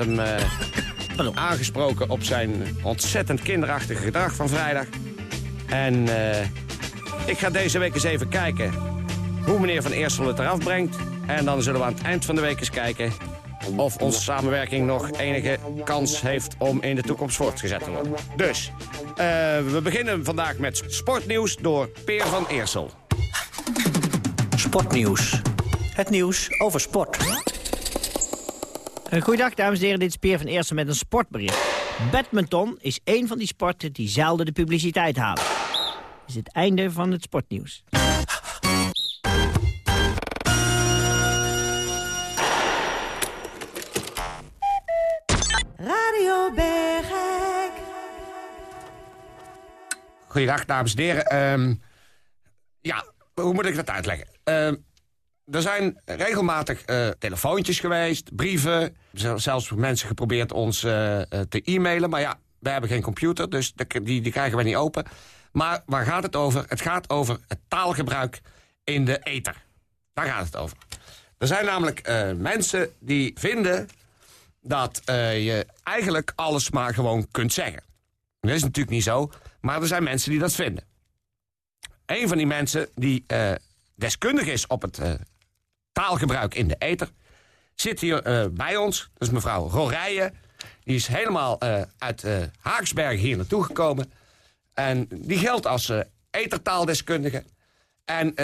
[SPEAKER 16] hem aangesproken op zijn ontzettend kinderachtige gedrag van vrijdag. En ik ga deze week eens even kijken hoe meneer Van Eersel het eraf brengt. En dan zullen we aan het eind van de week eens kijken of onze samenwerking nog enige kans heeft om in de toekomst voortgezet te worden. Dus, eh, we beginnen vandaag met sportnieuws door Peer van Eersel.
[SPEAKER 15] Sportnieuws. Het nieuws over sport. Goeiedag, dames en heren. Dit is Peer van Eersel met een sportbericht. Badminton is één van die sporten die zelden de publiciteit halen. Dit is het einde van het sportnieuws.
[SPEAKER 16] Goeiedag, dames en heren. Ehm, ja, hoe moet ik dat uitleggen? Ehm, er zijn regelmatig eh, telefoontjes geweest, brieven. Zel- Zelfs mensen geprobeerd ons eh, eh, te e-mailen. Maar ja, wij hebben geen computer, dus die, die krijgen wij niet open. Maar waar gaat het over? Het gaat over het taalgebruik in de ether. Daar gaat het over. Er zijn namelijk mensen die vinden dat je eigenlijk alles maar gewoon kunt zeggen. Dat is natuurlijk niet zo, maar er zijn mensen die dat vinden. Een van die mensen die eh, deskundig is op het eh, taalgebruik in de ether... zit hier eh, bij ons. Dat is mevrouw Rorijen. Die is helemaal uit Haaksberg hier naartoe gekomen. En die geldt als ethertaaldeskundige. En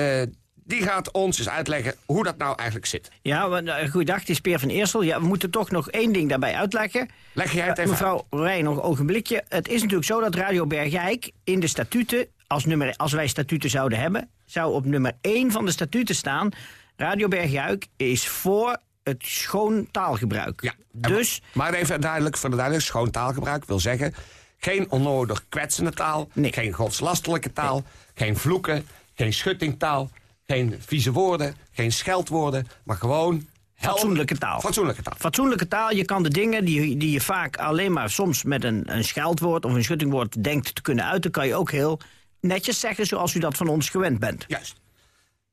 [SPEAKER 16] die gaat ons eens uitleggen hoe dat nou eigenlijk zit.
[SPEAKER 15] Ja, uh, goeiedag, het is Peer van Eersel. Ja, we moeten toch nog één ding daarbij uitleggen.
[SPEAKER 16] Leg jij het
[SPEAKER 15] Eh,
[SPEAKER 16] even
[SPEAKER 15] Mevrouw Rijn, nog een ogenblikje. Het is natuurlijk zo dat Radio Bergijk in de statuten... Als, nummer, als wij statuten zouden hebben... zou op nummer 1 van de statuten staan... Radio Bergijk is voor het schoon taalgebruik.
[SPEAKER 16] Ja,
[SPEAKER 15] Dus
[SPEAKER 16] Maar even duidelijk, voor de duidelijk, schoon taalgebruik wil zeggen... geen onnodig kwetsende taal, geen godslastelijke taal... geen vloeken, geen schuttingtaal, geen vieze woorden... geen scheldwoorden, maar gewoon...
[SPEAKER 15] Fatsoenlijke taal.
[SPEAKER 16] Fatsoenlijke taal.
[SPEAKER 15] Fatsoenlijke taal, je kan de dingen die, die je vaak alleen maar soms met een, een scheldwoord of een schuttingwoord denkt te kunnen uiten, kan je ook heel netjes zeggen zoals u dat van ons gewend bent.
[SPEAKER 16] Juist.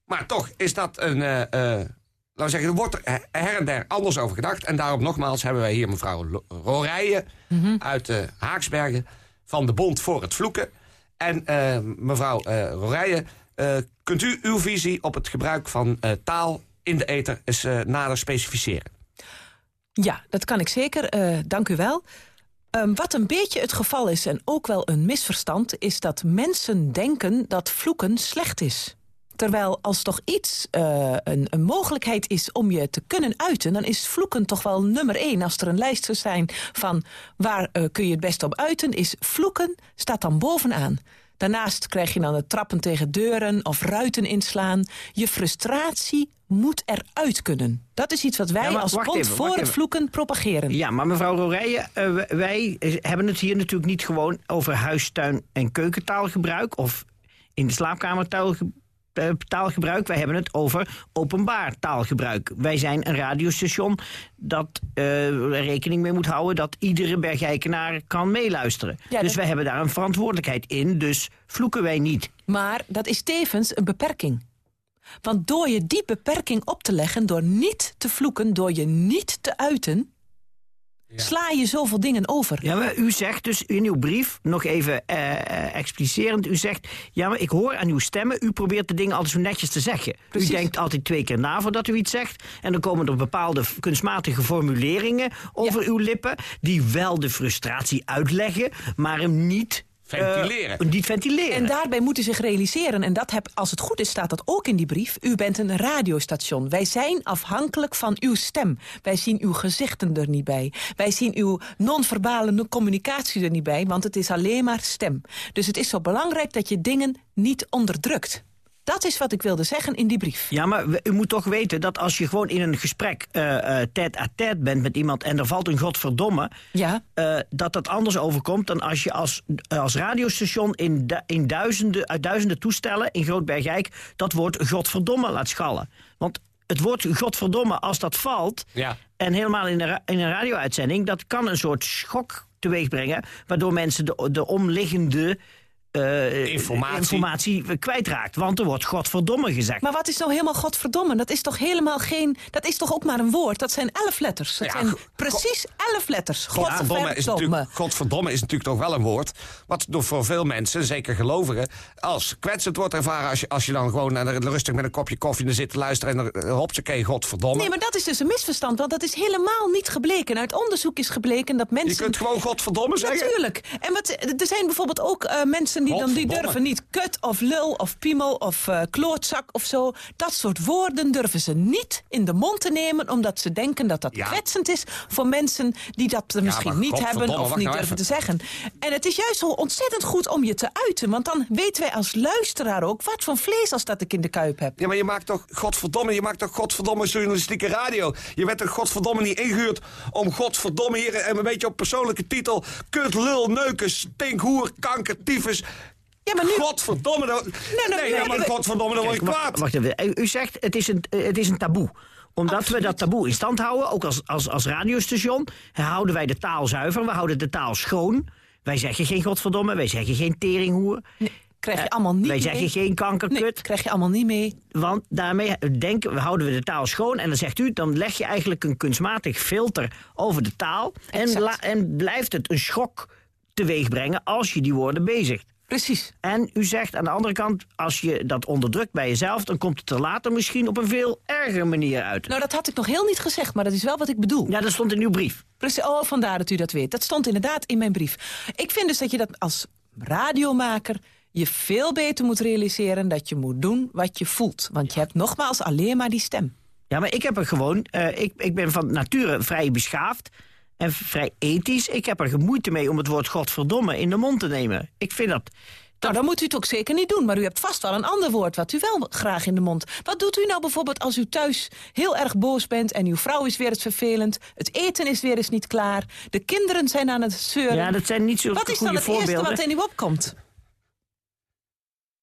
[SPEAKER 16] Maar toch is dat een... eh, eh, laten we zeggen, er wordt er her en der anders over gedacht. En daarom nogmaals hebben wij hier mevrouw Rorijen... uit eh, Haaksbergen van de Bond voor het Vloeken. En eh, mevrouw eh Rorijen, eh, kunt u uw visie op het gebruik van eh, taal in de ether eens eh, nader specificeren?
[SPEAKER 17] Ja, dat kan ik zeker. Eh, dank u wel. Ehm, wat een beetje het geval is, en ook wel een misverstand... is dat mensen denken dat vloeken slecht is. Terwijl als toch iets eh, een, een mogelijkheid is om je te kunnen uiten... dan is vloeken toch wel nummer één. Als er een lijst zou zijn van waar eh, kun je het best op uiten... is vloeken staat dan bovenaan. Daarnaast krijg je dan het trappen tegen deuren of ruiten inslaan. Je frustratie moet eruit kunnen. Dat is iets wat wij
[SPEAKER 15] Ja,
[SPEAKER 17] als bond voor het vloeken propageren.
[SPEAKER 15] Ja, maar mevrouw Rorije, eh, wij hebben het hier natuurlijk niet gewoon over huistuin- en keukentaalgebruik of in de slaapkamer taalge- eh, taalgebruik. Wij hebben het over openbaar taalgebruik. Wij zijn een radiostation dat eh, er rekening mee moet houden dat iedere bergijkenaar kan meeluisteren.
[SPEAKER 17] Ja,
[SPEAKER 15] dus
[SPEAKER 17] dat-
[SPEAKER 15] wij hebben daar een verantwoordelijkheid in, dus vloeken wij niet.
[SPEAKER 17] Maar dat is tevens een beperking. Want door je die beperking op te leggen, door niet te vloeken, door je niet te uiten, sla je zoveel dingen over.
[SPEAKER 15] Ja, maar u zegt dus in uw brief, nog even eh, eh, explicerend, u zegt, ja, maar ik hoor aan uw stemmen, u probeert de dingen altijd zo netjes te zeggen.
[SPEAKER 17] Precies.
[SPEAKER 15] U denkt altijd twee keer na voordat u iets zegt. En dan komen er bepaalde kunstmatige formuleringen over uw lippen, die wel de frustratie uitleggen, maar hem niet... eh,
[SPEAKER 16] Ventileren.
[SPEAKER 15] niet ventileren.
[SPEAKER 17] En daarbij moet u zich realiseren, en dat heb, als het goed is staat dat ook in die brief... u bent een radiostation. Wij zijn afhankelijk van uw stem. Wij zien uw gezichten er niet bij. Wij zien uw non-verbale communicatie er niet bij, want het is alleen maar stem. Dus het is zo belangrijk dat je dingen niet onderdrukt. Dat is wat ik wilde zeggen in die brief.
[SPEAKER 15] Ja, maar u moet toch weten dat als je gewoon in een gesprek eh eh tête à tête bent met iemand en er valt een godverdomme,
[SPEAKER 17] Ja.
[SPEAKER 15] eh, dat dat anders overkomt dan als je als, als radiostation in, du- in duizenden, uit duizenden toestellen in Grootbergijk dat woord godverdomme laat schallen. Want het woord godverdomme, als dat valt,
[SPEAKER 16] Ja.
[SPEAKER 15] en helemaal in een, ra- in een radio-uitzending, dat kan een soort schok teweeg brengen, waardoor mensen de, de omliggende eh,
[SPEAKER 16] Informatie.
[SPEAKER 15] informatie kwijtraakt. Want er wordt godverdomme gezegd.
[SPEAKER 17] Maar wat is nou helemaal godverdomme? Dat is toch helemaal geen... Dat is toch ook maar een woord? Dat zijn elf letters. Dat
[SPEAKER 16] Ja,
[SPEAKER 17] zijn precies elf letters.
[SPEAKER 16] Godverdomme is, natuurlijk, godverdomme is natuurlijk toch wel een woord. Wat door voor veel mensen, zeker gelovigen, als kwetsend wordt ervaren. Als je, als je dan gewoon rustig met een kopje koffie zit te luisteren. en er hopsakee, godverdomme.
[SPEAKER 17] Nee, maar dat is dus een misverstand, want dat is helemaal niet gebleken. Uit onderzoek is gebleken dat mensen...
[SPEAKER 16] Je kunt gewoon godverdomme zeggen.
[SPEAKER 17] Natuurlijk. En wat, er zijn bijvoorbeeld ook eh, mensen die dan die durven niet kut of lul of piemel of eh, klootzak of zo. Dat soort woorden durven ze niet in de mond te nemen, omdat ze denken dat dat
[SPEAKER 16] Ja.
[SPEAKER 17] kwetsend is voor mensen die dat er misschien niet hebben of niet
[SPEAKER 16] nou
[SPEAKER 17] durven te zeggen. En het is juist zo ontzettend goed om je te uiten, want dan weten wij als luisteraar ook wat voor vlees als dat ik in de kuip heb.
[SPEAKER 16] Ja, maar je maakt toch, godverdomme, je maakt toch godverdomme journalistieke radio. Je werd toch godverdomme niet ingehuurd om godverdomme hier en een beetje op persoonlijke titel. Kut, lul, neuken, stinkhoer, kanker, tyfus.
[SPEAKER 17] Ja, maar nu...
[SPEAKER 16] Godverdomme, dan, nee,
[SPEAKER 17] nee,
[SPEAKER 16] ja, maar
[SPEAKER 17] nee,
[SPEAKER 16] godverdomme, dan word ik kwaad.
[SPEAKER 15] Wacht even. U- U zegt het is een, eh, het is een taboe. Omdat we dat taboe in stand houden, ook als, als, als radiostation, houden wij de taal zuiver. We houden de taal schoon. Wij zeggen geen godverdomme, wij zeggen geen teringhoer.
[SPEAKER 17] Krijg je
[SPEAKER 15] Eh,
[SPEAKER 17] allemaal niet
[SPEAKER 15] Wij
[SPEAKER 17] mee.
[SPEAKER 15] zeggen geen kankerkut.
[SPEAKER 17] Nee, krijg je allemaal niet mee.
[SPEAKER 15] Want daarmee denken, we houden we de taal schoon. En dan zegt u, dan leg je eigenlijk een kunstmatig filter over de taal. En, en blijft het een schok teweeg brengen als je die woorden bezigt.
[SPEAKER 17] Precies.
[SPEAKER 15] En u zegt aan de andere kant, als je dat onderdrukt bij jezelf... dan komt het er later misschien op een veel ergere manier uit.
[SPEAKER 17] Nou, dat had ik nog heel niet gezegd, maar dat is wel wat ik bedoel.
[SPEAKER 15] Ja, dat stond in uw brief.
[SPEAKER 17] Precies, oh, vandaar dat u dat weet. Dat stond inderdaad in mijn brief. Ik vind dus dat je dat als radiomaker je veel beter moet realiseren... dat je moet doen wat je voelt. Want je hebt nogmaals alleen maar die stem.
[SPEAKER 15] Ja, maar ik heb er gewoon... eh, ik, ik ben van nature vrij beschaafd en vrij ethisch. Ik heb er moeite mee om het woord godverdomme in de mond te nemen. Ik vind dat...
[SPEAKER 17] Nou, dan moet u het ook zeker niet doen. Maar u hebt vast wel een ander woord wat u wel graag in de mond... Wat doet u nou bijvoorbeeld als u thuis heel erg boos bent... en uw vrouw is weer eens vervelend... het eten is weer eens niet klaar... de kinderen zijn aan het zeuren...
[SPEAKER 15] Ja, dat zijn niet zulke
[SPEAKER 17] Wat is dan het eerste wat in u opkomt?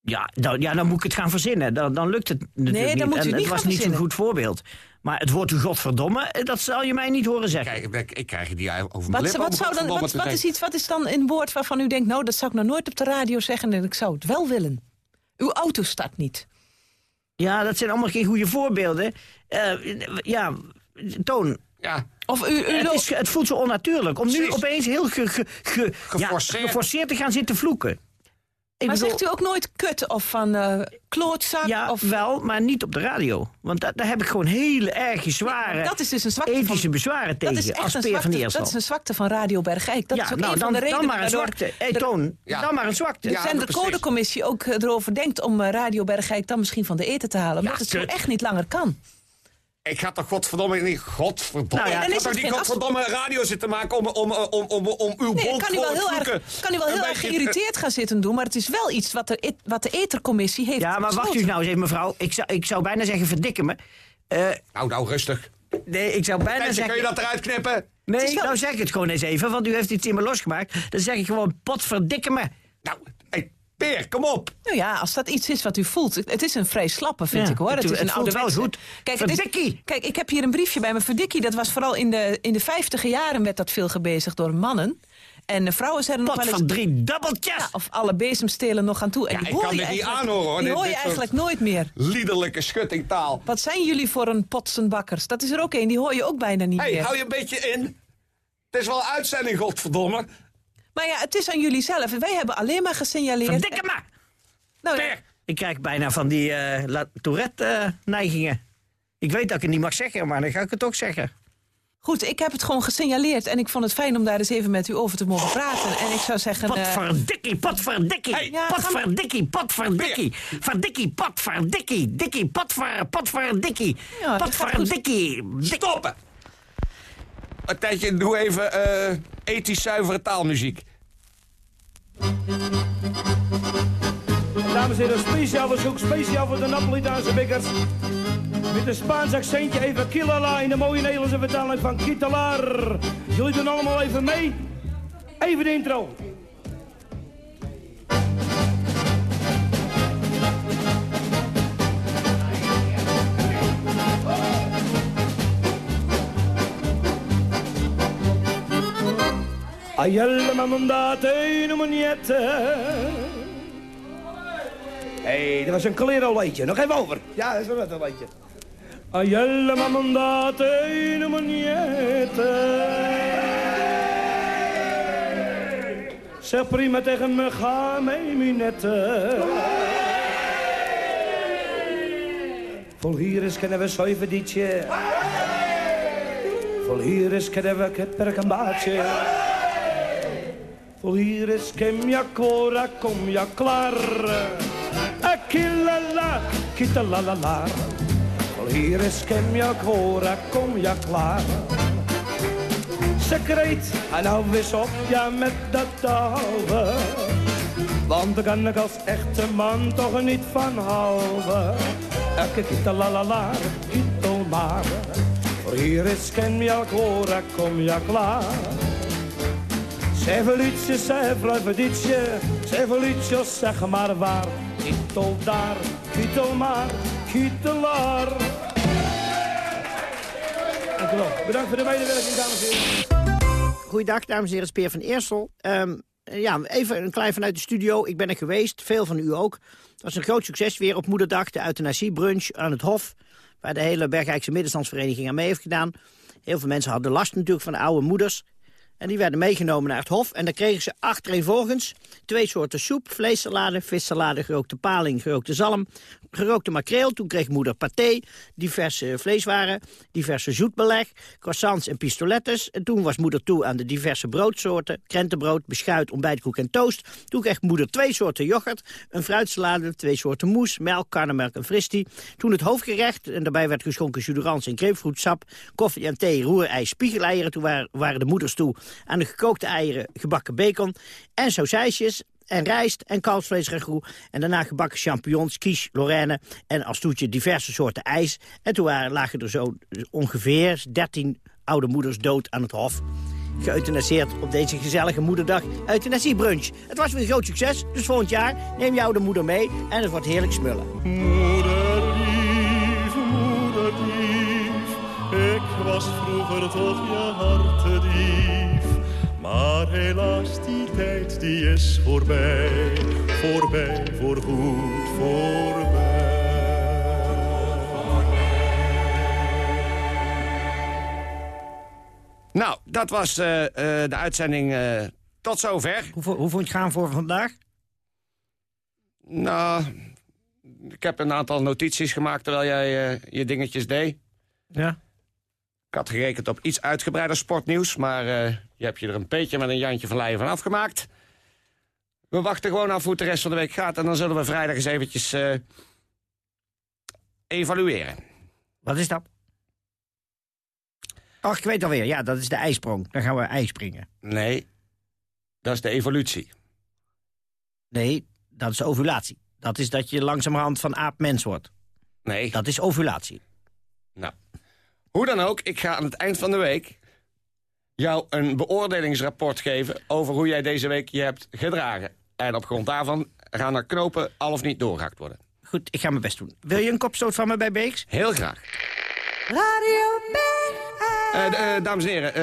[SPEAKER 15] Ja dan, ja, dan moet ik het gaan verzinnen. Dan, dan lukt het natuurlijk
[SPEAKER 17] Nee, dan
[SPEAKER 15] niet.
[SPEAKER 17] moet u
[SPEAKER 15] en
[SPEAKER 17] het
[SPEAKER 15] was niet zo'n
[SPEAKER 17] verzinnen.
[SPEAKER 15] goed voorbeeld. Maar het woord godverdomme, eh, dat zal je mij niet horen zeggen.
[SPEAKER 16] Kijk, ik, ik krijg die over mijn
[SPEAKER 17] Wat,
[SPEAKER 16] lippen
[SPEAKER 17] wat, zou dan, wat, is iets, wat is dan een woord waarvan u denkt... nou, dat zou ik nog nooit op de radio zeggen en ik zou het wel willen? Uw auto start niet.
[SPEAKER 15] Ja, dat zijn allemaal geen goede voorbeelden. Eh, ja, Toon.
[SPEAKER 16] Ja.
[SPEAKER 17] Of u, u
[SPEAKER 15] het, is, het voelt zo onnatuurlijk om nu opeens heel ge, ge, ge- ja,
[SPEAKER 16] Geforceerd.
[SPEAKER 15] geforceerd te gaan zitten vloeken. Ik
[SPEAKER 17] maar
[SPEAKER 15] bedoel-
[SPEAKER 17] zegt u ook nooit kut of van eh klootzak?
[SPEAKER 15] Ja,
[SPEAKER 17] of...
[SPEAKER 15] wel, maar niet op de radio. Want da- daar heb ik gewoon hele erg zware
[SPEAKER 17] Dat is dus een zwakte
[SPEAKER 15] ethische
[SPEAKER 17] van-
[SPEAKER 15] bezwaren tegen.
[SPEAKER 17] Dat is echt
[SPEAKER 15] als Peer van Eersel.
[SPEAKER 17] dat is een zwakte van Radio Bergijk. Dat
[SPEAKER 15] ja,
[SPEAKER 17] is ook
[SPEAKER 15] nou,
[SPEAKER 17] een
[SPEAKER 15] dan,
[SPEAKER 17] van de redenen
[SPEAKER 15] dan maar een zwakte. Hey,
[SPEAKER 17] de-
[SPEAKER 15] Toon,
[SPEAKER 16] Ja.
[SPEAKER 15] dan maar een zwakte.
[SPEAKER 17] de
[SPEAKER 16] Ja,
[SPEAKER 17] zendercodecommissie ook eh, erover denkt om eh, Radio Bergijk dan misschien van de eten te halen. Omdat
[SPEAKER 16] Ja,
[SPEAKER 17] het zo echt niet langer kan.
[SPEAKER 16] Ik ga toch godverdomme niet... Godverdomme.
[SPEAKER 17] Nou ja,
[SPEAKER 16] ik ga toch niet godverdomme radio zitten maken om, om, om, om, om uw
[SPEAKER 17] Nee,
[SPEAKER 16] bond
[SPEAKER 17] kan u wel
[SPEAKER 16] voor
[SPEAKER 17] heel
[SPEAKER 16] het
[SPEAKER 17] erg,
[SPEAKER 16] vloeken
[SPEAKER 17] kan u wel heel erg geïrriteerd gaan zitten doen, maar het is wel iets wat de, et- wat de etercommissie heeft
[SPEAKER 15] Ja, maar wacht u nou eens even, mevrouw. Ik zou, ik zou bijna zeggen, verdikken me. Eh,
[SPEAKER 16] Nou, nou, rustig.
[SPEAKER 15] nee, ik zou bijna
[SPEAKER 16] Mensen,
[SPEAKER 15] zeggen...
[SPEAKER 16] kun je dat eruit knippen?
[SPEAKER 15] Nee,
[SPEAKER 17] wel-
[SPEAKER 15] nou zeg ik het gewoon eens even, want u heeft iets in me losgemaakt. Dan zeg ik gewoon, potverdikke me.
[SPEAKER 16] Nou, Peer, kom op.
[SPEAKER 17] Nou ja, als dat iets is wat u voelt. Het is een vrij slappe, vind
[SPEAKER 15] Ja,
[SPEAKER 17] ik hoor.
[SPEAKER 15] het-
[SPEAKER 17] Het, is
[SPEAKER 15] het
[SPEAKER 17] een ouderwetse-
[SPEAKER 15] goed.
[SPEAKER 17] Kijk, het is-
[SPEAKER 15] Verdikkie.
[SPEAKER 17] kijk, ik heb hier een briefje bij me. Verdikkie, dat was vooral in de, in de vijftige jaren werd dat veel gebezigd door mannen. En de vrouwen zijn er nog wel eens...
[SPEAKER 15] van drie dubbeltjes.
[SPEAKER 17] Ja, of alle bezemstelen nog aan toe. En
[SPEAKER 16] Ja,
[SPEAKER 17] die
[SPEAKER 16] ik
[SPEAKER 17] hoor
[SPEAKER 16] kan dit niet
[SPEAKER 17] eigenlijk-
[SPEAKER 16] aanhoren, hoor.
[SPEAKER 17] Die hoor je
[SPEAKER 16] dit
[SPEAKER 17] eigenlijk nooit meer.
[SPEAKER 16] Liederlijke schuttingtaal.
[SPEAKER 17] Wat zijn jullie voor een potsenbakkers? Dat is er ook een, die hoor je ook bijna niet
[SPEAKER 16] Hé, hey,
[SPEAKER 17] meer.
[SPEAKER 16] hou je een beetje in. Het is wel een uitzending, godverdomme.
[SPEAKER 17] Maar ja, het is aan jullie zelf. En Wij hebben alleen maar gesignaleerd...
[SPEAKER 15] Verdikke me.
[SPEAKER 17] Nou, ja,
[SPEAKER 15] Peer. Ik krijg bijna van die eh Tourette-neigingen. ik weet dat ik het niet mag zeggen, maar dan ga ik het ook zeggen.
[SPEAKER 17] goed, ik heb het gewoon gesignaleerd. En ik vond het fijn om daar eens even met u over te mogen praten. En ik zou zeggen... eh,
[SPEAKER 15] Potverdikkie, potverdikkie,
[SPEAKER 16] Hey,
[SPEAKER 17] ja,
[SPEAKER 15] potverdikkie, potverdikkie, verdikkie, potverdikkie, dikkie, potver, potverdikkie, potverdikkie. dik-
[SPEAKER 16] Stoppen. Een tijdje, doe even eh, ethisch zuivere taalmuziek.
[SPEAKER 18] Dames en heren, speciaal verzoek, speciaal voor de Napolitaanse bikkers. Met een Spaans accentje even kilala in de mooie Nederlandse vertaling van Kitalar. Jullie doen allemaal even mee. Even de intro. Ayelle noem niente. Hé, hey, dat was een liedje. Nog even over. Ja, dat is wel net een liedje. Ayelle noem niente. Zeg prima tegen me, ga mee, minette. Vol hier is kennen we zuiverdietje. Vol hier is kennen we kipperkambaatje. Vol hier is kem ja cora, kom ja klaar. Akilala, kitalalala. Vol hier is ja cora, kom ja klaar. Secreet, en nou wis op, ja met dat touwen. Want daar kan ik als echte man toch niet van houden. Elke kitalalala, maar. Voor hier is ken ja cora, kom ja klaar. Zevelutje, zevelutje, zevelutje, zeg maar waar. Kietel daar, kietel maar, kietelaar. Dank u wel. Bedankt voor de medewerking, dames en heren.
[SPEAKER 15] Goeiedag, dames en heren, Speer van Eersel. Ehm, ja, even een klein vanuit de studio. Ik ben er geweest, veel van u ook. Het was een groot succes weer op moederdag, de euthanasiebrunch aan het Hof... waar de hele Bergijkse Middenstandsvereniging aan mee heeft gedaan. Heel veel mensen hadden last natuurlijk van de oude moeders. En die werden meegenomen naar het Hof. En dan kregen ze achtereenvolgens twee soorten soep. Vleessalade, vissalade, gerookte paling, gerookte zalm, gerookte makreel. Toen kreeg moeder paté, diverse vleeswaren, diverse zoetbeleg, croissants en pistolettes. En toen was moeder toe aan de diverse broodsoorten. Krentenbrood, beschuit, ontbijtkoek en toast. Toen kreeg moeder twee soorten yoghurt, een fruitsalade, twee soorten moes, melk, karnemelk en fristie. Toen het hoofdgerecht, en daarbij werd geschonken jus en grapefruitsap, koffie en thee, roerei, spiegeleieren. Toen waren de moeders toe aan de gekookte eieren, gebakken bacon en sausijsjes en rijst en kalfsvleesragout. En daarna gebakken champignons, quiche, lorraine en als toetje diverse soorten ijs. En toen waren, lagen er zo ongeveer 13 oude moeders dood aan het hof. Geëuthanaseerd op deze gezellige moederdag euthanasiebrunch. Het was weer een groot succes, dus volgend jaar neem je oude moeder mee en het wordt heerlijk smullen.
[SPEAKER 19] Moederlief, moederlief, ik was vroeger toch je hartedief. Maar helaas, die tijd die is voorbij, voorbij, voorgoed, voorbij.
[SPEAKER 16] Nou, dat was eh, eh, de uitzending eh, tot zover.
[SPEAKER 15] Hoe, hoe vond je het gaan voor vandaag?
[SPEAKER 16] Nou, ik heb een aantal notities gemaakt terwijl jij eh, je dingetjes deed.
[SPEAKER 15] Ja.
[SPEAKER 16] Ik had gerekend op iets uitgebreider sportnieuws... maar eh, je hebt je er een beetje met een Jantje van Leijen van afgemaakt. We wachten gewoon af hoe het de rest van de week gaat... en dan zullen we vrijdag eens eventjes eh, evalueren.
[SPEAKER 15] Wat is dat? Ach, ik weet alweer. Ja, dat is de ijsprong. Dan gaan we ijspringen.
[SPEAKER 16] Nee, dat is de evolutie.
[SPEAKER 15] Nee, dat is ovulatie. Dat is dat je langzamerhand van aap mens wordt.
[SPEAKER 16] Nee.
[SPEAKER 15] Dat is ovulatie.
[SPEAKER 16] Nou, hoe dan ook, ik ga aan het eind van de week... jou een beoordelingsrapport geven over hoe jij deze week je hebt gedragen. En op grond daarvan gaan er knopen al of niet doorgehakt worden.
[SPEAKER 15] Goed, ik ga mijn best doen. Wil je een kopstoot van me bij Beeks?
[SPEAKER 16] Heel graag.
[SPEAKER 20] Radio
[SPEAKER 16] eh, dames en heren,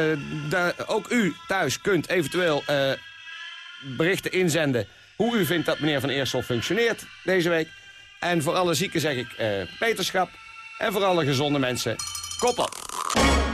[SPEAKER 16] eh, ook u thuis kunt eventueel eh, berichten inzenden... hoe u vindt dat meneer Van Eersel functioneert deze week. En voor alle zieken zeg ik eh beterschap. En voor alle gezonde mensen, kop op.